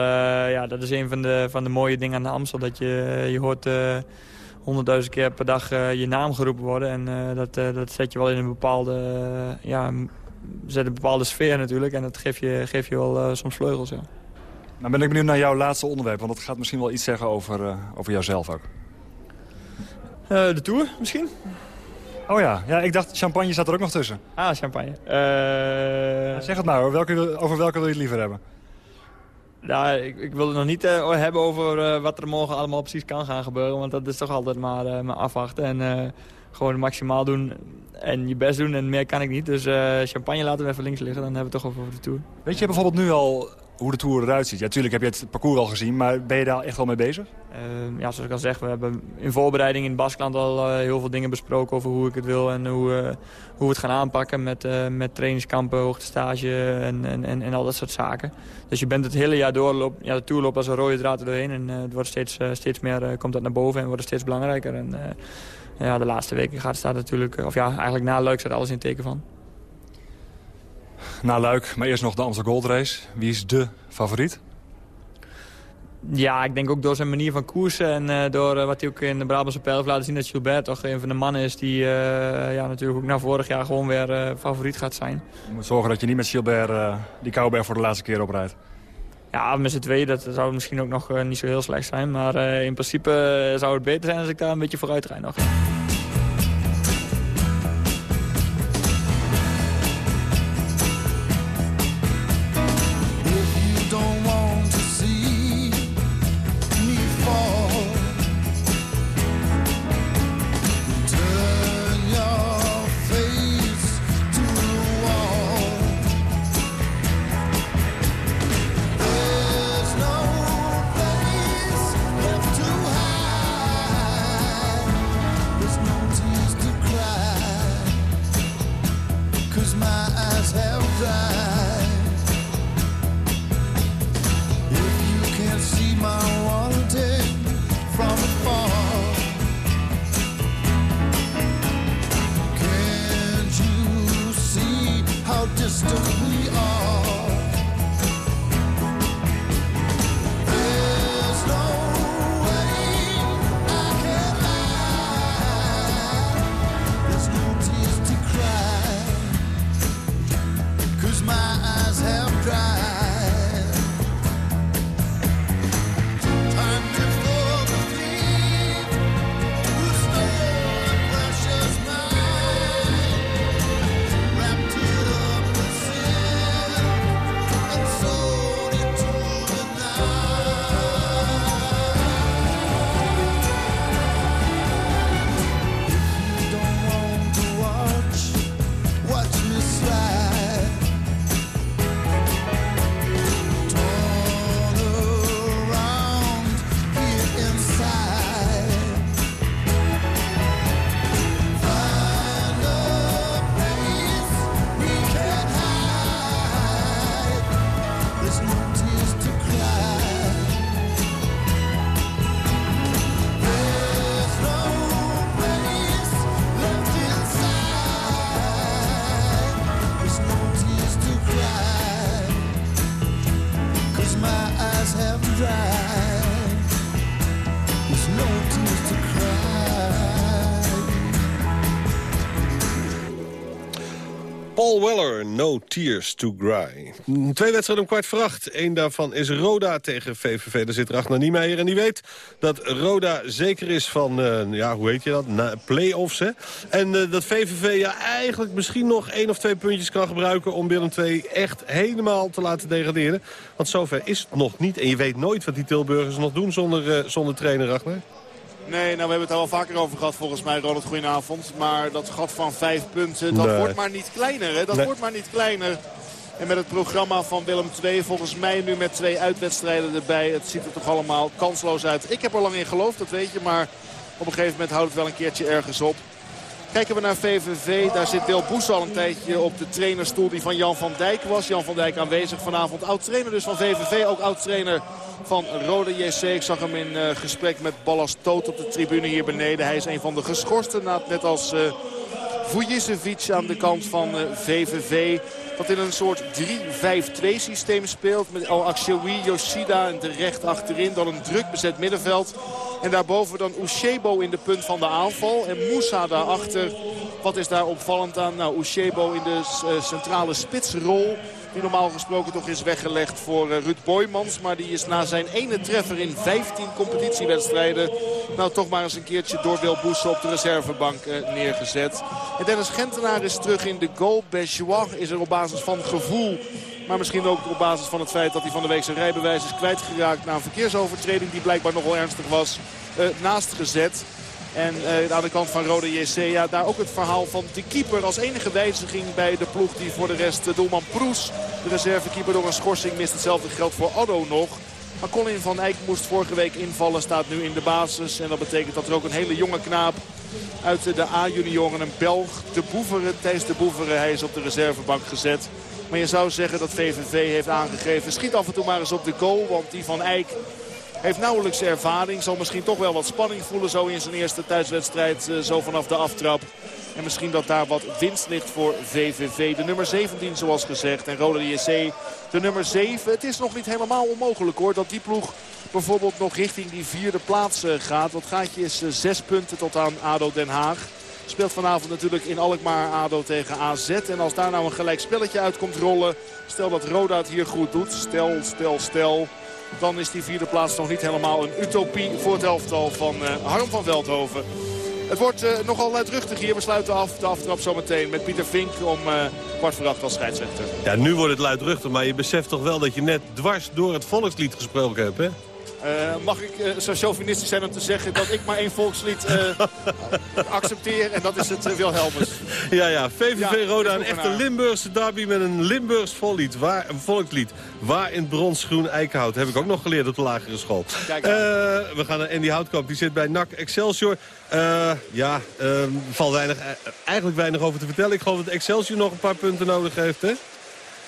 ja, dat is een van de, van de mooie dingen aan de Amstel. Dat je, je hoort honderdduizend keer per dag je naam geroepen worden. En dat, dat zet je wel in een bepaalde ja, zet een bepaalde sfeer natuurlijk. En dat geeft je, geeft je wel uh, soms vleugels, ja. Nou ben ik benieuwd naar jouw laatste onderwerp. Want dat gaat misschien wel iets zeggen over, uh, over jouzelf ook. Uh, de Tour, misschien? Oh ja. ja, ik dacht champagne zat er ook nog tussen. Ah, champagne. Zeg het nou, hoor. Welke, over welke wil je het liever hebben? Nou, ik, ik wil het nog niet hebben over wat er morgen allemaal precies kan gaan gebeuren. Want dat is toch altijd maar, maar afwachten. En gewoon maximaal doen en je best doen en meer kan ik niet. Dus uh, champagne laten we even links liggen, dan hebben we het toch over de Tour. Weet je bijvoorbeeld nu al hoe de Tour eruit ziet? Ja, natuurlijk heb je het parcours al gezien, maar ben je daar echt al mee bezig? Uh, ja, zoals ik al zeg, we hebben in voorbereiding in Baskeland al uh, heel veel dingen besproken over hoe ik het wil en hoe, uh, hoe we het gaan aanpakken met, met trainingskampen, hoogtestage en, en, en, en, al dat soort zaken. Dus je bent het hele jaar door, ja, de Tour loopt als een rode draad er doorheen en het wordt steeds, steeds meer, komt dat naar boven en wordt het steeds belangrijker. En, ja, de laatste weken gaat, staat natuurlijk, of ja, eigenlijk na Luik staat alles in teken van. Na Luik, maar eerst nog de Amsterdam Gold Race. Wie is de favoriet? Ja, ik denk ook door zijn manier van koersen en uh, door uh, wat hij ook in de Brabantse pijl heeft laten zien... dat Gilbert toch een van de mannen is die uh, ja, natuurlijk ook na vorig jaar gewoon weer favoriet gaat zijn. Je moet zorgen dat je niet met Gilbert die Kouberg voor de laatste keer oprijdt. Ja, met z'n tweeën, dat zou misschien ook nog niet zo heel slecht zijn. Maar in principe zou het beter zijn als ik daar een beetje vooruit rijd nog. have to drive. Paul Weller, No Tears to Cry. Twee wedstrijden om kwart voor acht. Eén daarvan is Roda tegen VVV. Daar zit Ragnar Niemeyer en die weet dat Roda zeker is van, uh, ja, hoe heet je dat, play-offs. Hè? En uh, dat VVV ja, eigenlijk misschien nog één of twee puntjes kan gebruiken... om Willem II echt helemaal te laten degraderen. Want zover is het nog niet. En je weet nooit wat die Tilburgers nog doen zonder, uh, zonder trainer, Ragnar. Nee, nou we hebben het er al vaker over gehad volgens mij, Ronald. Goedenavond. Maar dat gat van vijf punten, dat Nee. wordt maar niet kleiner. Hè? Dat Nee. wordt maar niet kleiner. En met het programma van Willem II, volgens mij nu met twee uitwedstrijden erbij. Het ziet er toch allemaal kansloos uit. Ik heb er lang in geloofd, dat weet je. Maar op een gegeven moment houdt het wel een keertje ergens op. Kijken we naar VVV, daar zit Del Boes al een tijdje op de trainerstoel die van Jan van Dijk was. Jan van Dijk aanwezig vanavond. Oud-trainer dus van VVV, ook oud-trainer van Rode JC. Ik zag hem in eh, gesprek met Ballas Toot op de tribune hier beneden. Hij is een van de geschorsten, net als eh Vujicevic aan de kant van eh, VVV. Dat in een soort 3-5-2 systeem speelt. Met Al Yoshida en terecht achterin. Dan een druk bezet middenveld. En daarboven dan Ushebo in de punt van de aanval. En Moussa daarachter. Wat is daar opvallend aan? Nou, Ushebo in de eh, centrale spitsrol. Die normaal gesproken toch is weggelegd voor eh, Ruud Boymans. Maar die is na zijn ene treffer in 15 competitiewedstrijden... nou toch maar eens een keertje door Wil op de reservebank eh, neergezet. En Dennis Gentenaar is terug in de goal. Bejois is er op basis van gevoel... Maar misschien ook op basis van het feit dat hij van de week zijn rijbewijs is kwijtgeraakt... na een verkeersovertreding die blijkbaar nogal ernstig was, eh, naast gezet. En aan de kant van Rode JC, ja, daar ook het verhaal van de keeper. Als enige wijziging bij de ploeg die voor de rest eh, doelman Proes, de reservekeeper, door een schorsing mist. Hetzelfde geldt voor Addo nog. Maar Colin van Eyck moest vorige week invallen, staat nu in de basis. En dat betekent dat er ook een hele jonge knaap uit de A-junioren, een Belg, de Boeveren, Thijs de Boeveren, hij is op de reservebank gezet. Maar je zou zeggen dat VVV heeft aangegeven, schiet af en toe maar eens op de goal. Want die van Eyck heeft nauwelijks ervaring. Zal misschien toch wel wat spanning voelen zo in zijn eerste thuiswedstrijd. eh, Zo vanaf de aftrap. En misschien dat daar wat winst ligt voor VVV. De nummer 17 zoals gezegd. En Rode JC de nummer 7. Het is nog niet helemaal onmogelijk hoor. Dat die ploeg bijvoorbeeld nog richting die vierde plaats eh, gaat. Dat gaatje is eh, zes punten tot aan ADO Den Haag. Speelt vanavond natuurlijk in Alkmaar ADO tegen AZ. En als daar nou een gelijk spelletje uit komt rollen. Stel dat Roda het hier goed doet. Stel, stel, stel. Dan is die vierde plaats nog niet helemaal een utopie voor het elftal van eh, Harm van Veldhoven. Het wordt eh, nogal luidruchtig hier. We sluiten af de aftrap zometeen met Pieter Vink om eh, kwart voor acht als scheidsrechter. Ja, nu wordt het luidruchtig, maar je beseft toch wel dat je net dwars door het volkslied gesproken hebt, hè? Eh, mag ik eh, zo chauvinistisch zijn om te zeggen dat ik maar één volkslied eh, accepteer. En dat is het Wilhelmus. Ja, ja, VVV Roda, een echte. Limburgse derby met een Limburgs vollied, waar, een volkslied. Waar in bronsgroen eikenhout, heb ik ook nog geleerd op de lagere school. We gaan naar Andy Houtkamp, die zit bij NAC Excelsior. Ja, er valt weinig, eigenlijk weinig over te vertellen. Ik geloof dat Excelsior nog een paar punten nodig heeft, hè?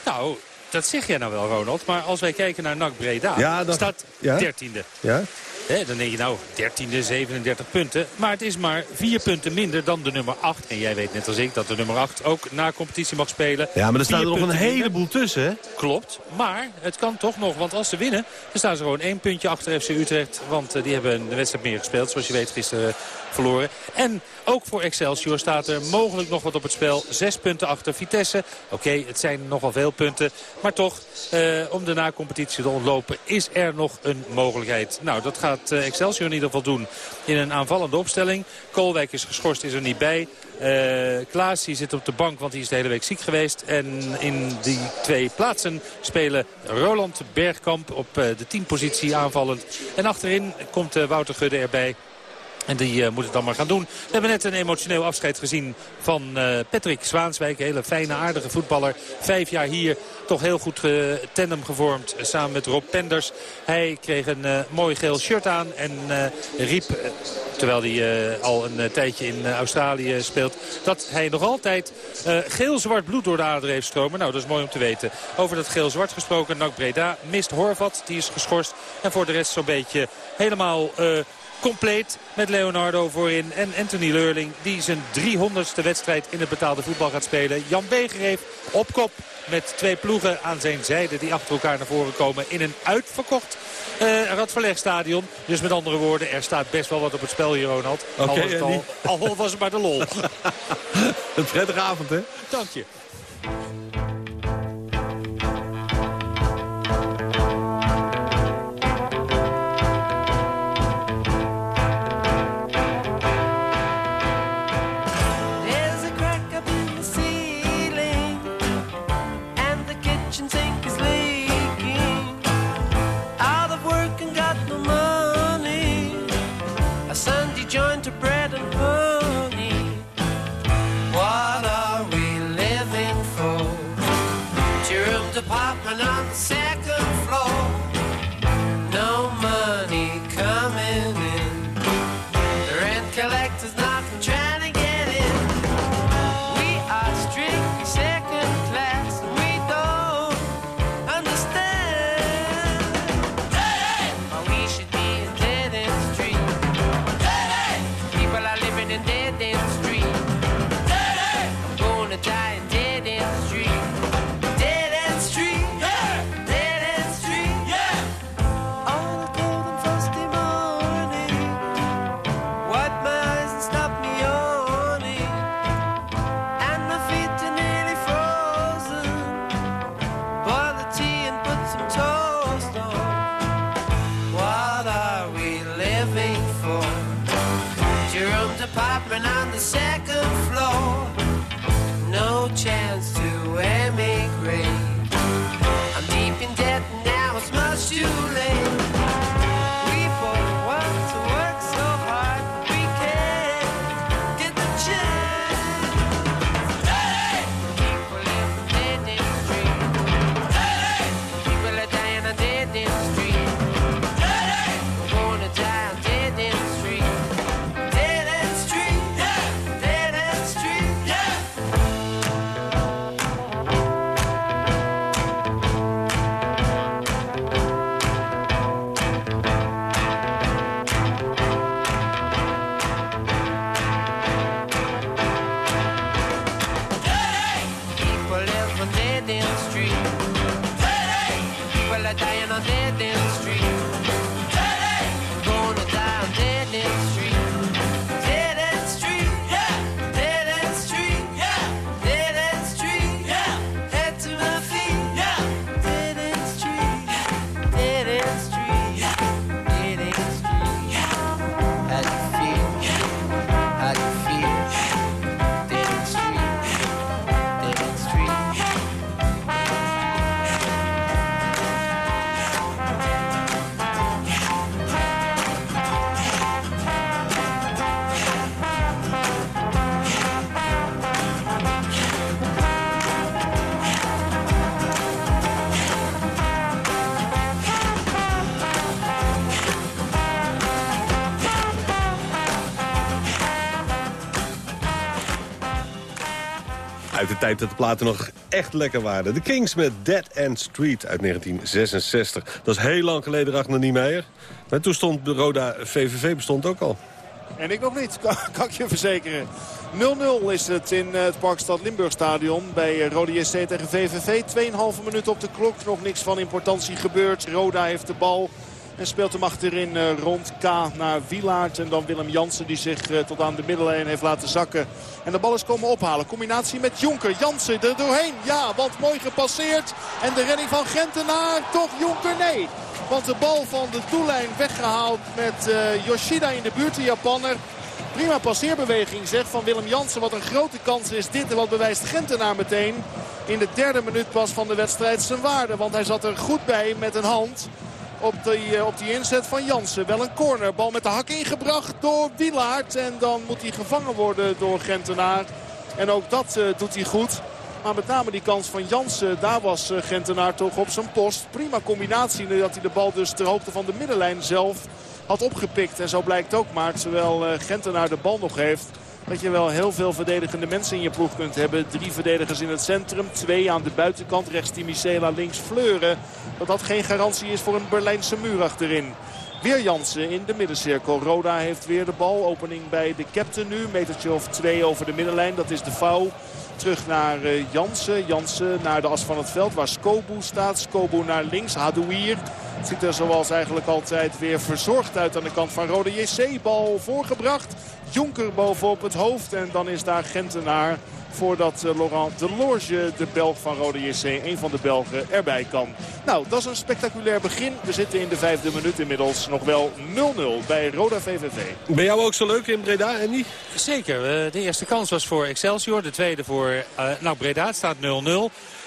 Nou, dat zeg jij nou wel, Ronald. Maar als wij kijken naar NAC Breda, Ja, staat? 13e. Ja? Dan denk je nou, 13e, 37 punten. Maar het is maar 4 punten minder dan de nummer 8. En jij weet net als ik dat de nummer 8 ook na competitie mag spelen. Ja, maar er staan er nog een heleboel tussen, hè? Klopt, maar het kan toch nog. Want als ze winnen, dan staan ze gewoon één puntje achter FC Utrecht. Want eh, die hebben een wedstrijd meer gespeeld, zoals je weet, gisteren verloren. En ook voor Excelsior staat er mogelijk nog wat op het spel. Zes punten achter Vitesse. Oké, het zijn nogal veel punten. Maar toch, eh, om de na-competitie te ontlopen, is er nog een mogelijkheid. Nou, dat gaat eh, Excelsior in ieder geval doen in een aanvallende opstelling. Koolwijk is geschorst, is er niet bij. Eh Klaas die zit op de bank, want hij is de hele week ziek geweest. En in die twee plaatsen spelen Roland Bergkamp op eh, de teampositie aanvallend. En achterin komt Wouter Gudde erbij. En die eh, moet het dan maar gaan doen. We hebben net een emotioneel afscheid gezien van eh, Patrick Zwaanswijk. Een hele fijne, aardige voetballer. Vijf jaar hier toch heel goed ge tandem gevormd eh, samen met Rob Penders. Hij kreeg een eh, mooi geel shirt aan en eh, riep... eh, terwijl hij eh, al een eh, tijdje in eh, Australië speelt... dat hij nog altijd eh, geel-zwart bloed door de aderen heeft stromen. Nou, dat is mooi om te weten. Over dat geel-zwart gesproken, NAC Breda mist Horvat. Die is geschorst. En voor de rest zo'n beetje helemaal... eh, compleet met Leonardo voorin en Anthony Leurling die zijn 300ste wedstrijd in het betaalde voetbal gaat spelen. Jan Begereef op kop met twee ploegen aan zijn zijde die achter elkaar naar voren komen in een uitverkocht uh, Radverlegstadion. Dus met andere woorden, er staat best wel wat op het spel hier Ronald. Oké, al, was het al, al was het maar de lol. een prettige avond hè? Dank je. People are dying on dead end street. Tijd dat de platen nog echt lekker waren. De Kings met Dead End Street uit 1966. Dat is heel lang geleden, Ragnar Niemeyer. Maar toen stond de Roda VVV bestond ook al. En ik nog niet, kan, ik je verzekeren. 0-0 is het in eh, het Parkstad Limburg stadion bij eh, Rode JC tegen VVV. 2,5 minuten op de klok, nog niks van importantie gebeurd. Roda heeft de bal en speelt hem achterin eh, rond K naar Wielaert. En dan Willem Jansen die zich eh, tot aan de middellijn heeft laten zakken. En de bal is komen ophalen. Combinatie met Jonker. Jansen er doorheen. Ja, want mooi gepasseerd. En de redding van Gentenaar. Toch Jonker? Nee. Want de bal van de doellijn weggehaald met eh, Yoshida in de buurt, de Japanner. Prima passeerbeweging zeg van Willem Jansen. Wat een grote kans is dit. En wat bewijst Gentenaar meteen in de derde minuut pas van de wedstrijd zijn waarde. Want hij zat er goed bij met een hand op die, eh, op die inzet van Jansen. Wel een corner. Bal met de hak ingebracht door Wielaert. En dan moet hij gevangen worden door Gentenaar. En ook dat eh, doet hij goed. Maar met name die kans van Jansen, daar was eh, Gentenaar toch op zijn post. Prima combinatie dat hij de bal dus ter hoogte van de middenlijn zelf had opgepikt. En zo blijkt ook maar, terwijl Gentenaar de bal nog heeft... dat je wel heel veel verdedigende mensen in je ploeg kunt hebben. Drie verdedigers in het centrum, twee aan de buitenkant. Rechts Timicela, links Fleuren. Dat dat geen garantie is voor een Berlijnse muur achterin. Weer Jansen in de middencirkel. Roda heeft weer de bal. Opening bij de captain nu. Metertje of twee over de middenlijn. Dat is de foul. Terug naar eh, Jansen. Jansen naar de as van het veld waar Skobu staat. Skobu naar links. Hadouier. Het ziet er zoals eigenlijk altijd weer verzorgd uit aan de kant van Rode JC. Bal voorgebracht. Jonker bovenop het hoofd. En dan is daar Gentenaar voordat eh, Laurent Delorge, de Belg van Rode JC, een van de Belgen, erbij kan. Nou, dat is een spectaculair begin. We zitten in de vijfde minuut inmiddels nog wel 0-0 bij Roda VVV. Ben jou ook zo leuk in Breda, Andy? Zeker. eh, De eerste kans was voor Excelsior. De tweede voor eh, nou, Breda. Het staat 0-0.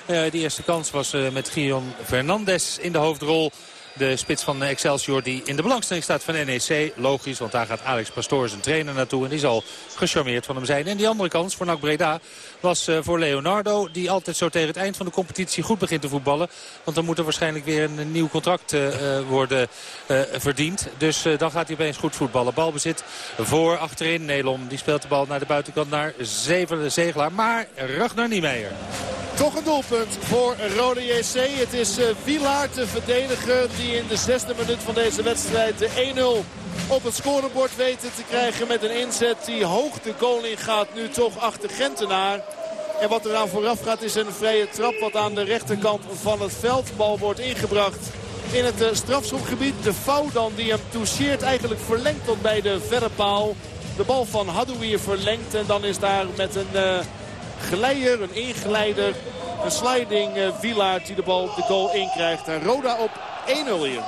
Eh, die eerste kans was eh, met Gion Fernandes in de hoofdrol. De spits van Excelsior die in de belangstelling staat van NEC. Logisch, want daar gaat Alex Pastoor zijn trainer naartoe. En die zal gecharmeerd van hem zijn. En die andere kans voor NAC Breda was eh, voor Leonardo. Die altijd zo tegen het eind van de competitie goed begint te voetballen. Want dan moet er waarschijnlijk weer een, nieuw contract eh, eh, worden verdiend. Dus dan gaat hij opeens goed voetballen. Balbezit voor achterin. Nelom die speelt de bal naar de buitenkant naar Zegelaar. Maar Ragnar Niemeyer. Toch een doelpunt voor Rode JC. Het is Wielaert, de verdediger, die in de zesde minuut van deze wedstrijd de 1-0 op het scorebord weten te krijgen met een inzet die hoog de goal in gaat. Nu toch achter Gentenaar. En wat eraan vooraf gaat is een vrije trap wat aan de rechterkant van het veld. Bal wordt ingebracht in het uh, strafschopgebied. De fout dan die hem toucheert eigenlijk verlengt tot bij de verre paal. De bal van Hadouier verlengt en dan is daar met een uh, glijder, een ingeleider, een sliding uh, die de bal de goal inkrijgt. En Roda op 1-0 hier.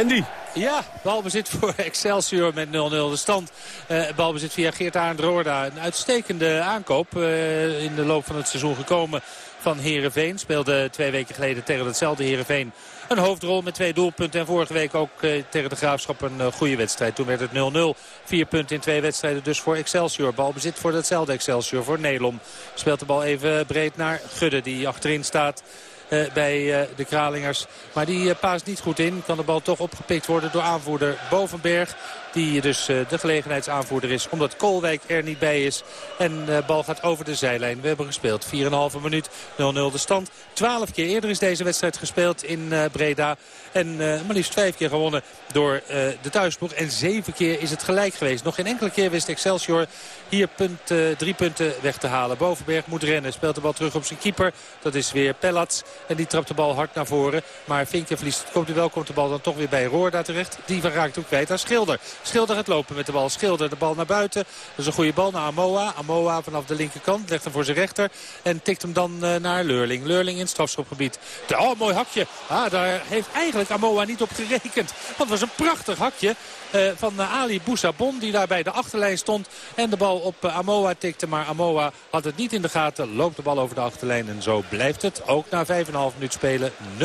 Andy. Ja, balbezit voor Excelsior met 0-0 de stand. Uh, balbezit via Geert Arend Roorda. Een uitstekende aankoop uh, in de loop van het seizoen gekomen van Herenveen. Speelde twee weken geleden tegen hetzelfde Herenveen een hoofdrol met twee doelpunten. En vorige week ook uh, tegen de Graafschap een goede wedstrijd. Toen werd het 0-0. Vier punten in twee wedstrijden dus voor Excelsior. Balbezit voor hetzelfde Excelsior, voor Nelom. Speelt de bal even breed naar Gudde die achterin staat. Uh, bij uh, de Kralingers. Maar die uh, paast niet goed in. Kan de bal toch opgepikt worden door aanvoerder Bovenberg. Die dus de gelegenheidsaanvoerder is. Omdat Koolwijk er niet bij is. En de bal gaat over de zijlijn. We hebben gespeeld. 4,5 minuut. 0-0 de stand. 12 keer eerder is deze wedstrijd gespeeld in Breda. En maar liefst 5 keer gewonnen door de thuisploeg. En 7 keer is het gelijk geweest. Nog geen enkele keer wist Excelsior hier punt, drie punten weg te halen. Bovenberg moet rennen. Speelt de bal terug op zijn keeper. Dat is weer Pellats. En die trapt de bal hard naar voren. Maar Vinken verliest het komt wel. Komt de bal dan toch weer bij Roorda terecht. Die raakt ook kwijt aan Schilder. Schilder gaat lopen met de bal. Schilder de bal naar buiten. Dat is een goede bal naar Amoa. Amoa vanaf de linkerkant. Legt hem voor zijn rechter. En tikt hem dan uh, naar Leurling. Leurling in het strafschopgebied. Oh, mooi hakje. Ah, daar heeft eigenlijk Amoa niet op gerekend. Want was een prachtig hakje. Uh, van uh, Ali Boussabon die daar bij de achterlijn stond. En de bal op uh, Amoa tikte. Maar Amoa had het niet in de gaten. Loopt de bal over de achterlijn. En zo blijft het ook na 5,5 minuut spelen 0-0.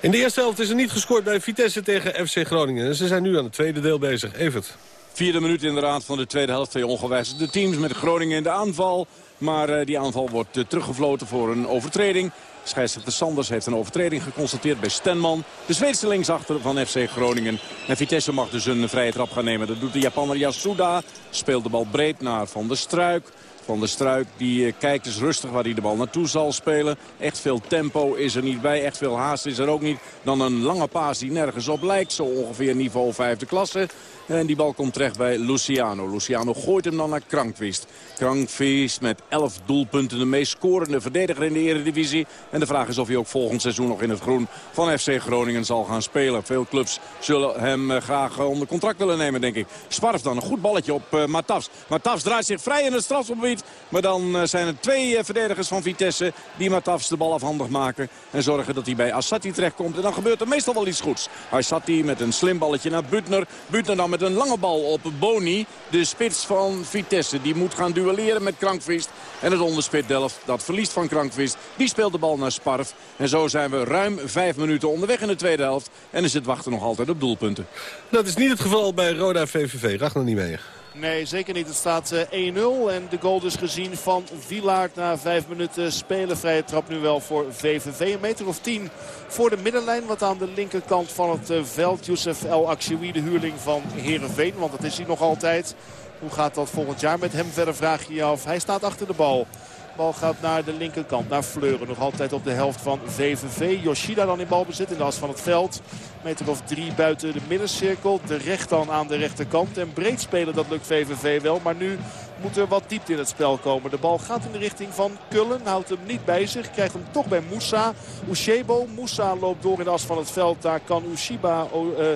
In de eerste helft is er niet gescoord bij Vitesse tegen FC Groningen. En ze zijn nu aan het tweede deel bezig. Evert. Vierde minuut inderdaad van de tweede helft. Twee ongewijzigde teams met Groningen in de aanval. Maar uh, die aanval wordt uh, teruggefloten voor een overtreding. Scheidsrechter Sanders heeft een overtreding geconstateerd bij Stenman. De Zweedse linksachter van FC Groningen. En Vitesse mag dus een vrije trap gaan nemen. Dat doet de Japaner Yasuda. Speelt de bal breed naar Van der Struik. Van der Struik die uh, kijkt dus rustig waar hij de bal naartoe zal spelen. Echt veel tempo is er niet bij. Echt veel haast is er ook niet. Dan een lange paas die nergens op lijkt. Zo ongeveer niveau vijfde klasse. En die bal komt terecht bij Luciano. Luciano gooit hem dan naar Krankwist. Krankwist met 11 doelpunten de meest scorende verdediger in de eredivisie. En de vraag is of hij ook volgend seizoen nog in het groen van FC Groningen zal gaan spelen. Veel clubs zullen hem uh, graag uh, onder contract willen nemen, denk ik. Sparf dan, een goed balletje op uh, Matafs. Matafs draait zich vrij in het strafgebied. Maar dan zijn er twee verdedigers van Vitesse die Matafs de bal afhandig maken. En zorgen dat hij bij Assati terechtkomt. En dan gebeurt er meestal wel iets goeds. Assati met een slim balletje naar Butner. Butner dan met een lange bal op Boni, de spits van Vitesse. Die moet gaan duelleren met Krankvist. En het onderspit Delft, dat verliest van Krankvist. Die speelt de bal naar Sparf. En zo zijn we ruim vijf minuten onderweg in de tweede helft. En is het wachten nog altijd op doelpunten. Dat is niet het geval bij Roda VVV. Ragnar niet meer. Nee, zeker niet. Het staat uh, 1-0. En de goal dus gezien van Wilaert na vijf minuten spelen. Vrije trap nu wel voor VVV. Een meter of tien voor de middenlijn. Wat aan de linkerkant van het uh, veld. Youssef El Akshoui, de huurling van Heerenveen. Want dat is hij nog altijd. Hoe gaat dat volgend jaar met hem verder, vraag je je af. Hij staat achter de bal. Bal gaat naar de linkerkant, naar Fleuren. Nog altijd op de helft van VVV. Yoshida dan in balbezit in de as van het veld. Meter of drie buiten de middencirkel. De recht dan aan de rechterkant. En breed spelen, dat lukt VVV wel. Maar nu moet er wat diepte in het spel komen. De bal gaat in de richting van Kullen. Houdt hem niet bij zich. Krijgt hem toch bij Moussa. Ushebo. Moussa loopt door in de as van het veld. Daar kan Ushiba... Uh,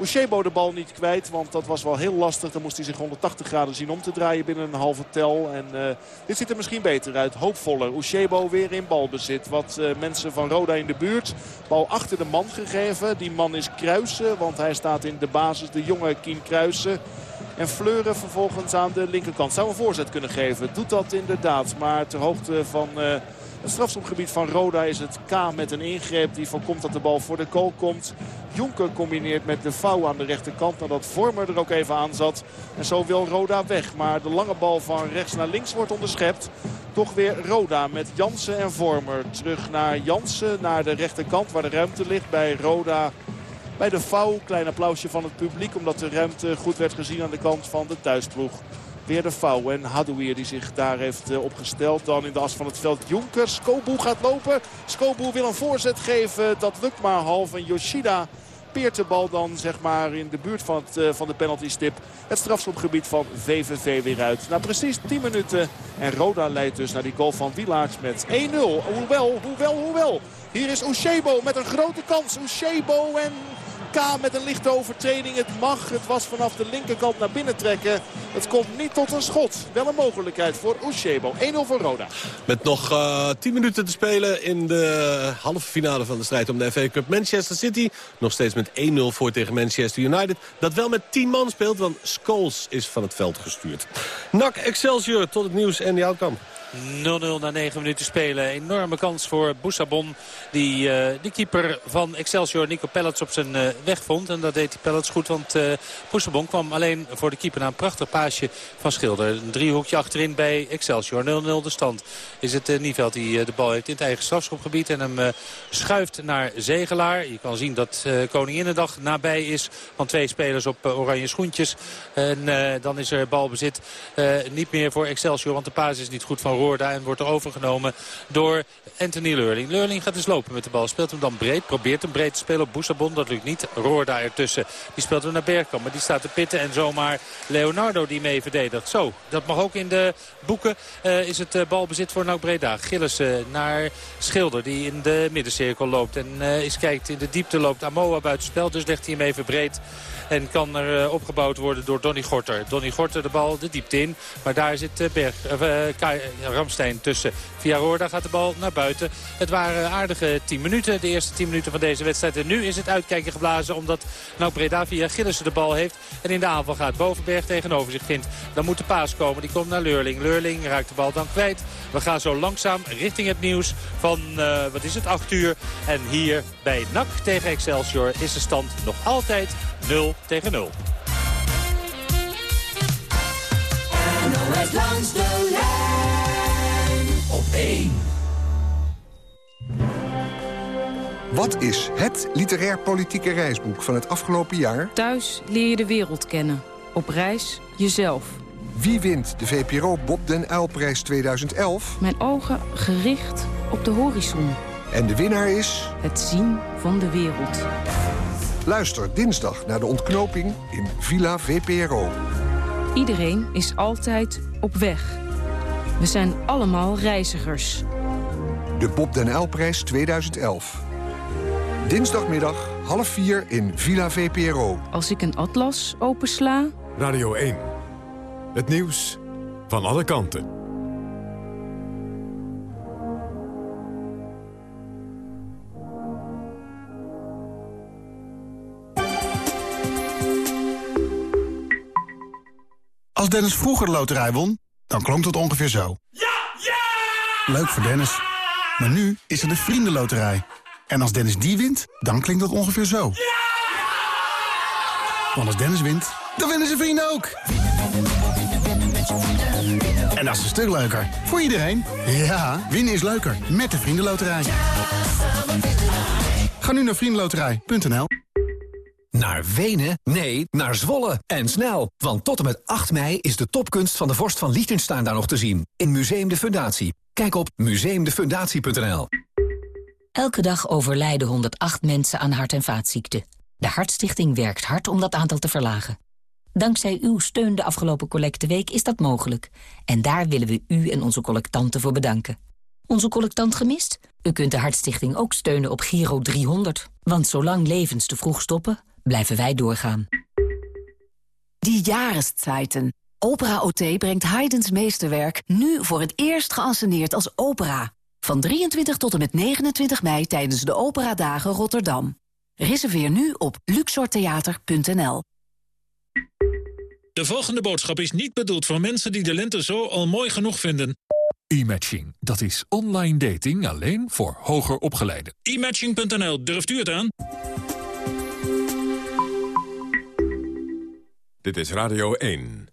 Ushebo de bal niet kwijt, want dat was wel heel lastig. Dan moest hij zich 180 graden zien om te draaien binnen een halve tel. En uh, dit ziet er misschien beter uit, hoopvoller. Ushebo weer in balbezit. Wat uh, mensen van Roda in de buurt. Bal achter de man gegeven. Die man is Kruisen, want hij staat in de basis. De jonge Kien Kruisen. En Fleuren vervolgens aan de linkerkant. Zou een voorzet kunnen geven. Doet dat inderdaad. Maar ter hoogte van... Uh, het strafschopgebied van Roda is het K met een ingreep die voorkomt dat de bal voor de goal komt. Jonker combineert met de vouw aan de rechterkant nadat Vormer er ook even aan zat. En zo wil Roda weg. Maar de lange bal van rechts naar links wordt onderschept. Toch weer Roda met Jansen en Vormer. Terug naar Jansen, naar de rechterkant waar de ruimte ligt bij Roda. Bij de vouw, klein applausje van het publiek omdat de ruimte goed werd gezien aan de kant van de thuisploeg. Weer de vouw en Hadouier die zich daar heeft opgesteld. Dan in de as van het veld Jonker. Skobu gaat lopen. Skobu wil een voorzet geven. Dat lukt maar half. En Yoshida peert de bal dan zeg maar in de buurt van, het, uh, van de penaltystip. Het strafschopgebied van VVV weer uit. Na precies 10 minuten. En Roda leidt dus naar die goal van Wilaerts met 1-0. Hoewel, hoewel, hoewel. Hier is Ushebo met een grote kans. Ushebo en K met een lichte overtreding. Het mag. Het was vanaf de linkerkant naar binnen trekken. Het komt niet tot een schot. Wel een mogelijkheid voor Ushebo. 1-0 voor Roda. Met nog uh, 10 minuten te spelen in de halve finale van de strijd om de FA Cup. Manchester City nog steeds met 1-0 voor tegen Manchester United. Dat wel met 10 man speelt, want Scholes is van het veld gestuurd. NAC Excelsior tot het nieuws en die outcome. 0-0 na 9 minuten spelen. Enorme kans voor Boussabon. Die uh, de keeper van Excelsior, Nico Pellets, op zijn uh, weg vond. En dat deed Pellets goed, want uh, Boussabon kwam alleen voor de keeper na een prachtig paasje van Schilder. Een driehoekje achterin bij Excelsior. 0-0 de stand. Is het uh, die de bal heeft in het eigen strafschopgebied. En hem schuift naar Zegelaar. Je kan zien dat Koninginnedag nabij is van twee spelers op oranje schoentjes. En dan is er balbezit niet meer voor Excelsior, want de paas is niet goed van Roorda en wordt er overgenomen door Anthony Leurling. Leurling gaat dus lopen met de bal. Speelt hem dan breed. Probeert hem breed te spelen op Boussabon. Dat lukt niet. Roorda ertussen. Die speelt hem naar Bergkamp. Maar die staat te pitten. En zomaar Leonardo die mee verdedigt. Zo, dat mag ook in de boeken. Uh, is het uh, balbezit voor NAC Breda. Gillissen naar Schilder die in de middencirkel loopt. En uh, kijkt in de diepte loopt Amoa buitenspel. Dus legt hij hem even breed. En kan er opgebouwd worden door Donny Gorter. Donny Gorter de bal de diepte in. Maar daar zit Berg, uh, Ramstein tussen. Via Roorda gaat de bal naar buiten. Het waren aardige 10 minuten. De eerste 10 minuten van deze wedstrijd. En nu is het uitkijken geblazen. Omdat nou Breda via Gillissen de bal heeft. En in de aanval gaat Bovenberg tegenover zich vindt. Dan moet de paas komen. Die komt naar Leurling. Leurling raakt de bal dan kwijt. We gaan zo langzaam richting het nieuws van, wat is het, 8 uur. En hier bij NAC tegen Excelsior is de stand nog altijd 0 tegen 0. NOS langs de lijn op 1. Wat is het literair politieke reisboek van het afgelopen jaar? Thuis leer je de wereld kennen. Op reis jezelf. Wie wint de VPRO Bob den Uylprijs 2011? Mijn ogen gericht op de horizon. En de winnaar is... Het zien van de wereld. Luister dinsdag naar de ontknoping in Villa VPRO. Iedereen is altijd op weg. We zijn allemaal reizigers. De Bob den Uylprijs 2011. Dinsdagmiddag half vier in Villa VPRO. Als ik een atlas opensla... Radio 1. Het nieuws van alle kanten. Als Dennis vroeger de loterij won, dan klonk het ongeveer zo. Ja! Ja! Leuk voor Dennis. Maar nu is er de Vriendenloterij. En als Dennis die wint, dan klinkt dat ongeveer zo. Ja! Want als Dennis wint, dan winnen zijn vrienden ook. En dat is een stuk leuker. Voor iedereen. Ja, winnen is leuker. Met de Vriendenloterij. Ga nu naar vriendenloterij.nl Naar Wenen? Nee, naar Zwolle. En snel, want tot en met 8 mei is de topkunst van de vorst van Liechtenstein daar nog te zien. In Museum de Fundatie. Kijk op museumdefundatie.nl. Elke dag overlijden 108 mensen aan hart- en vaatziekten. De Hartstichting werkt hard om dat aantal te verlagen. Dankzij uw steun de afgelopen collecteweek is dat mogelijk. En daar willen we u en onze collectanten voor bedanken. Onze collectant gemist? U kunt de Hartstichting ook steunen op Giro 300. Want zolang levens te vroeg stoppen, blijven wij doorgaan. Die Jahreszeiten. Opera OT brengt Haydns meesterwerk nu voor het eerst geanceneerd als opera. Van 23 tot en met 29 mei tijdens de Operadagen Rotterdam. Reserveer nu op luxortheater.nl. De volgende boodschap is niet bedoeld voor mensen die de lente zo al mooi genoeg vinden. E-matching, dat is online dating alleen voor hoger opgeleiden. E-matching.nl, durft u het aan? Dit is Radio 1.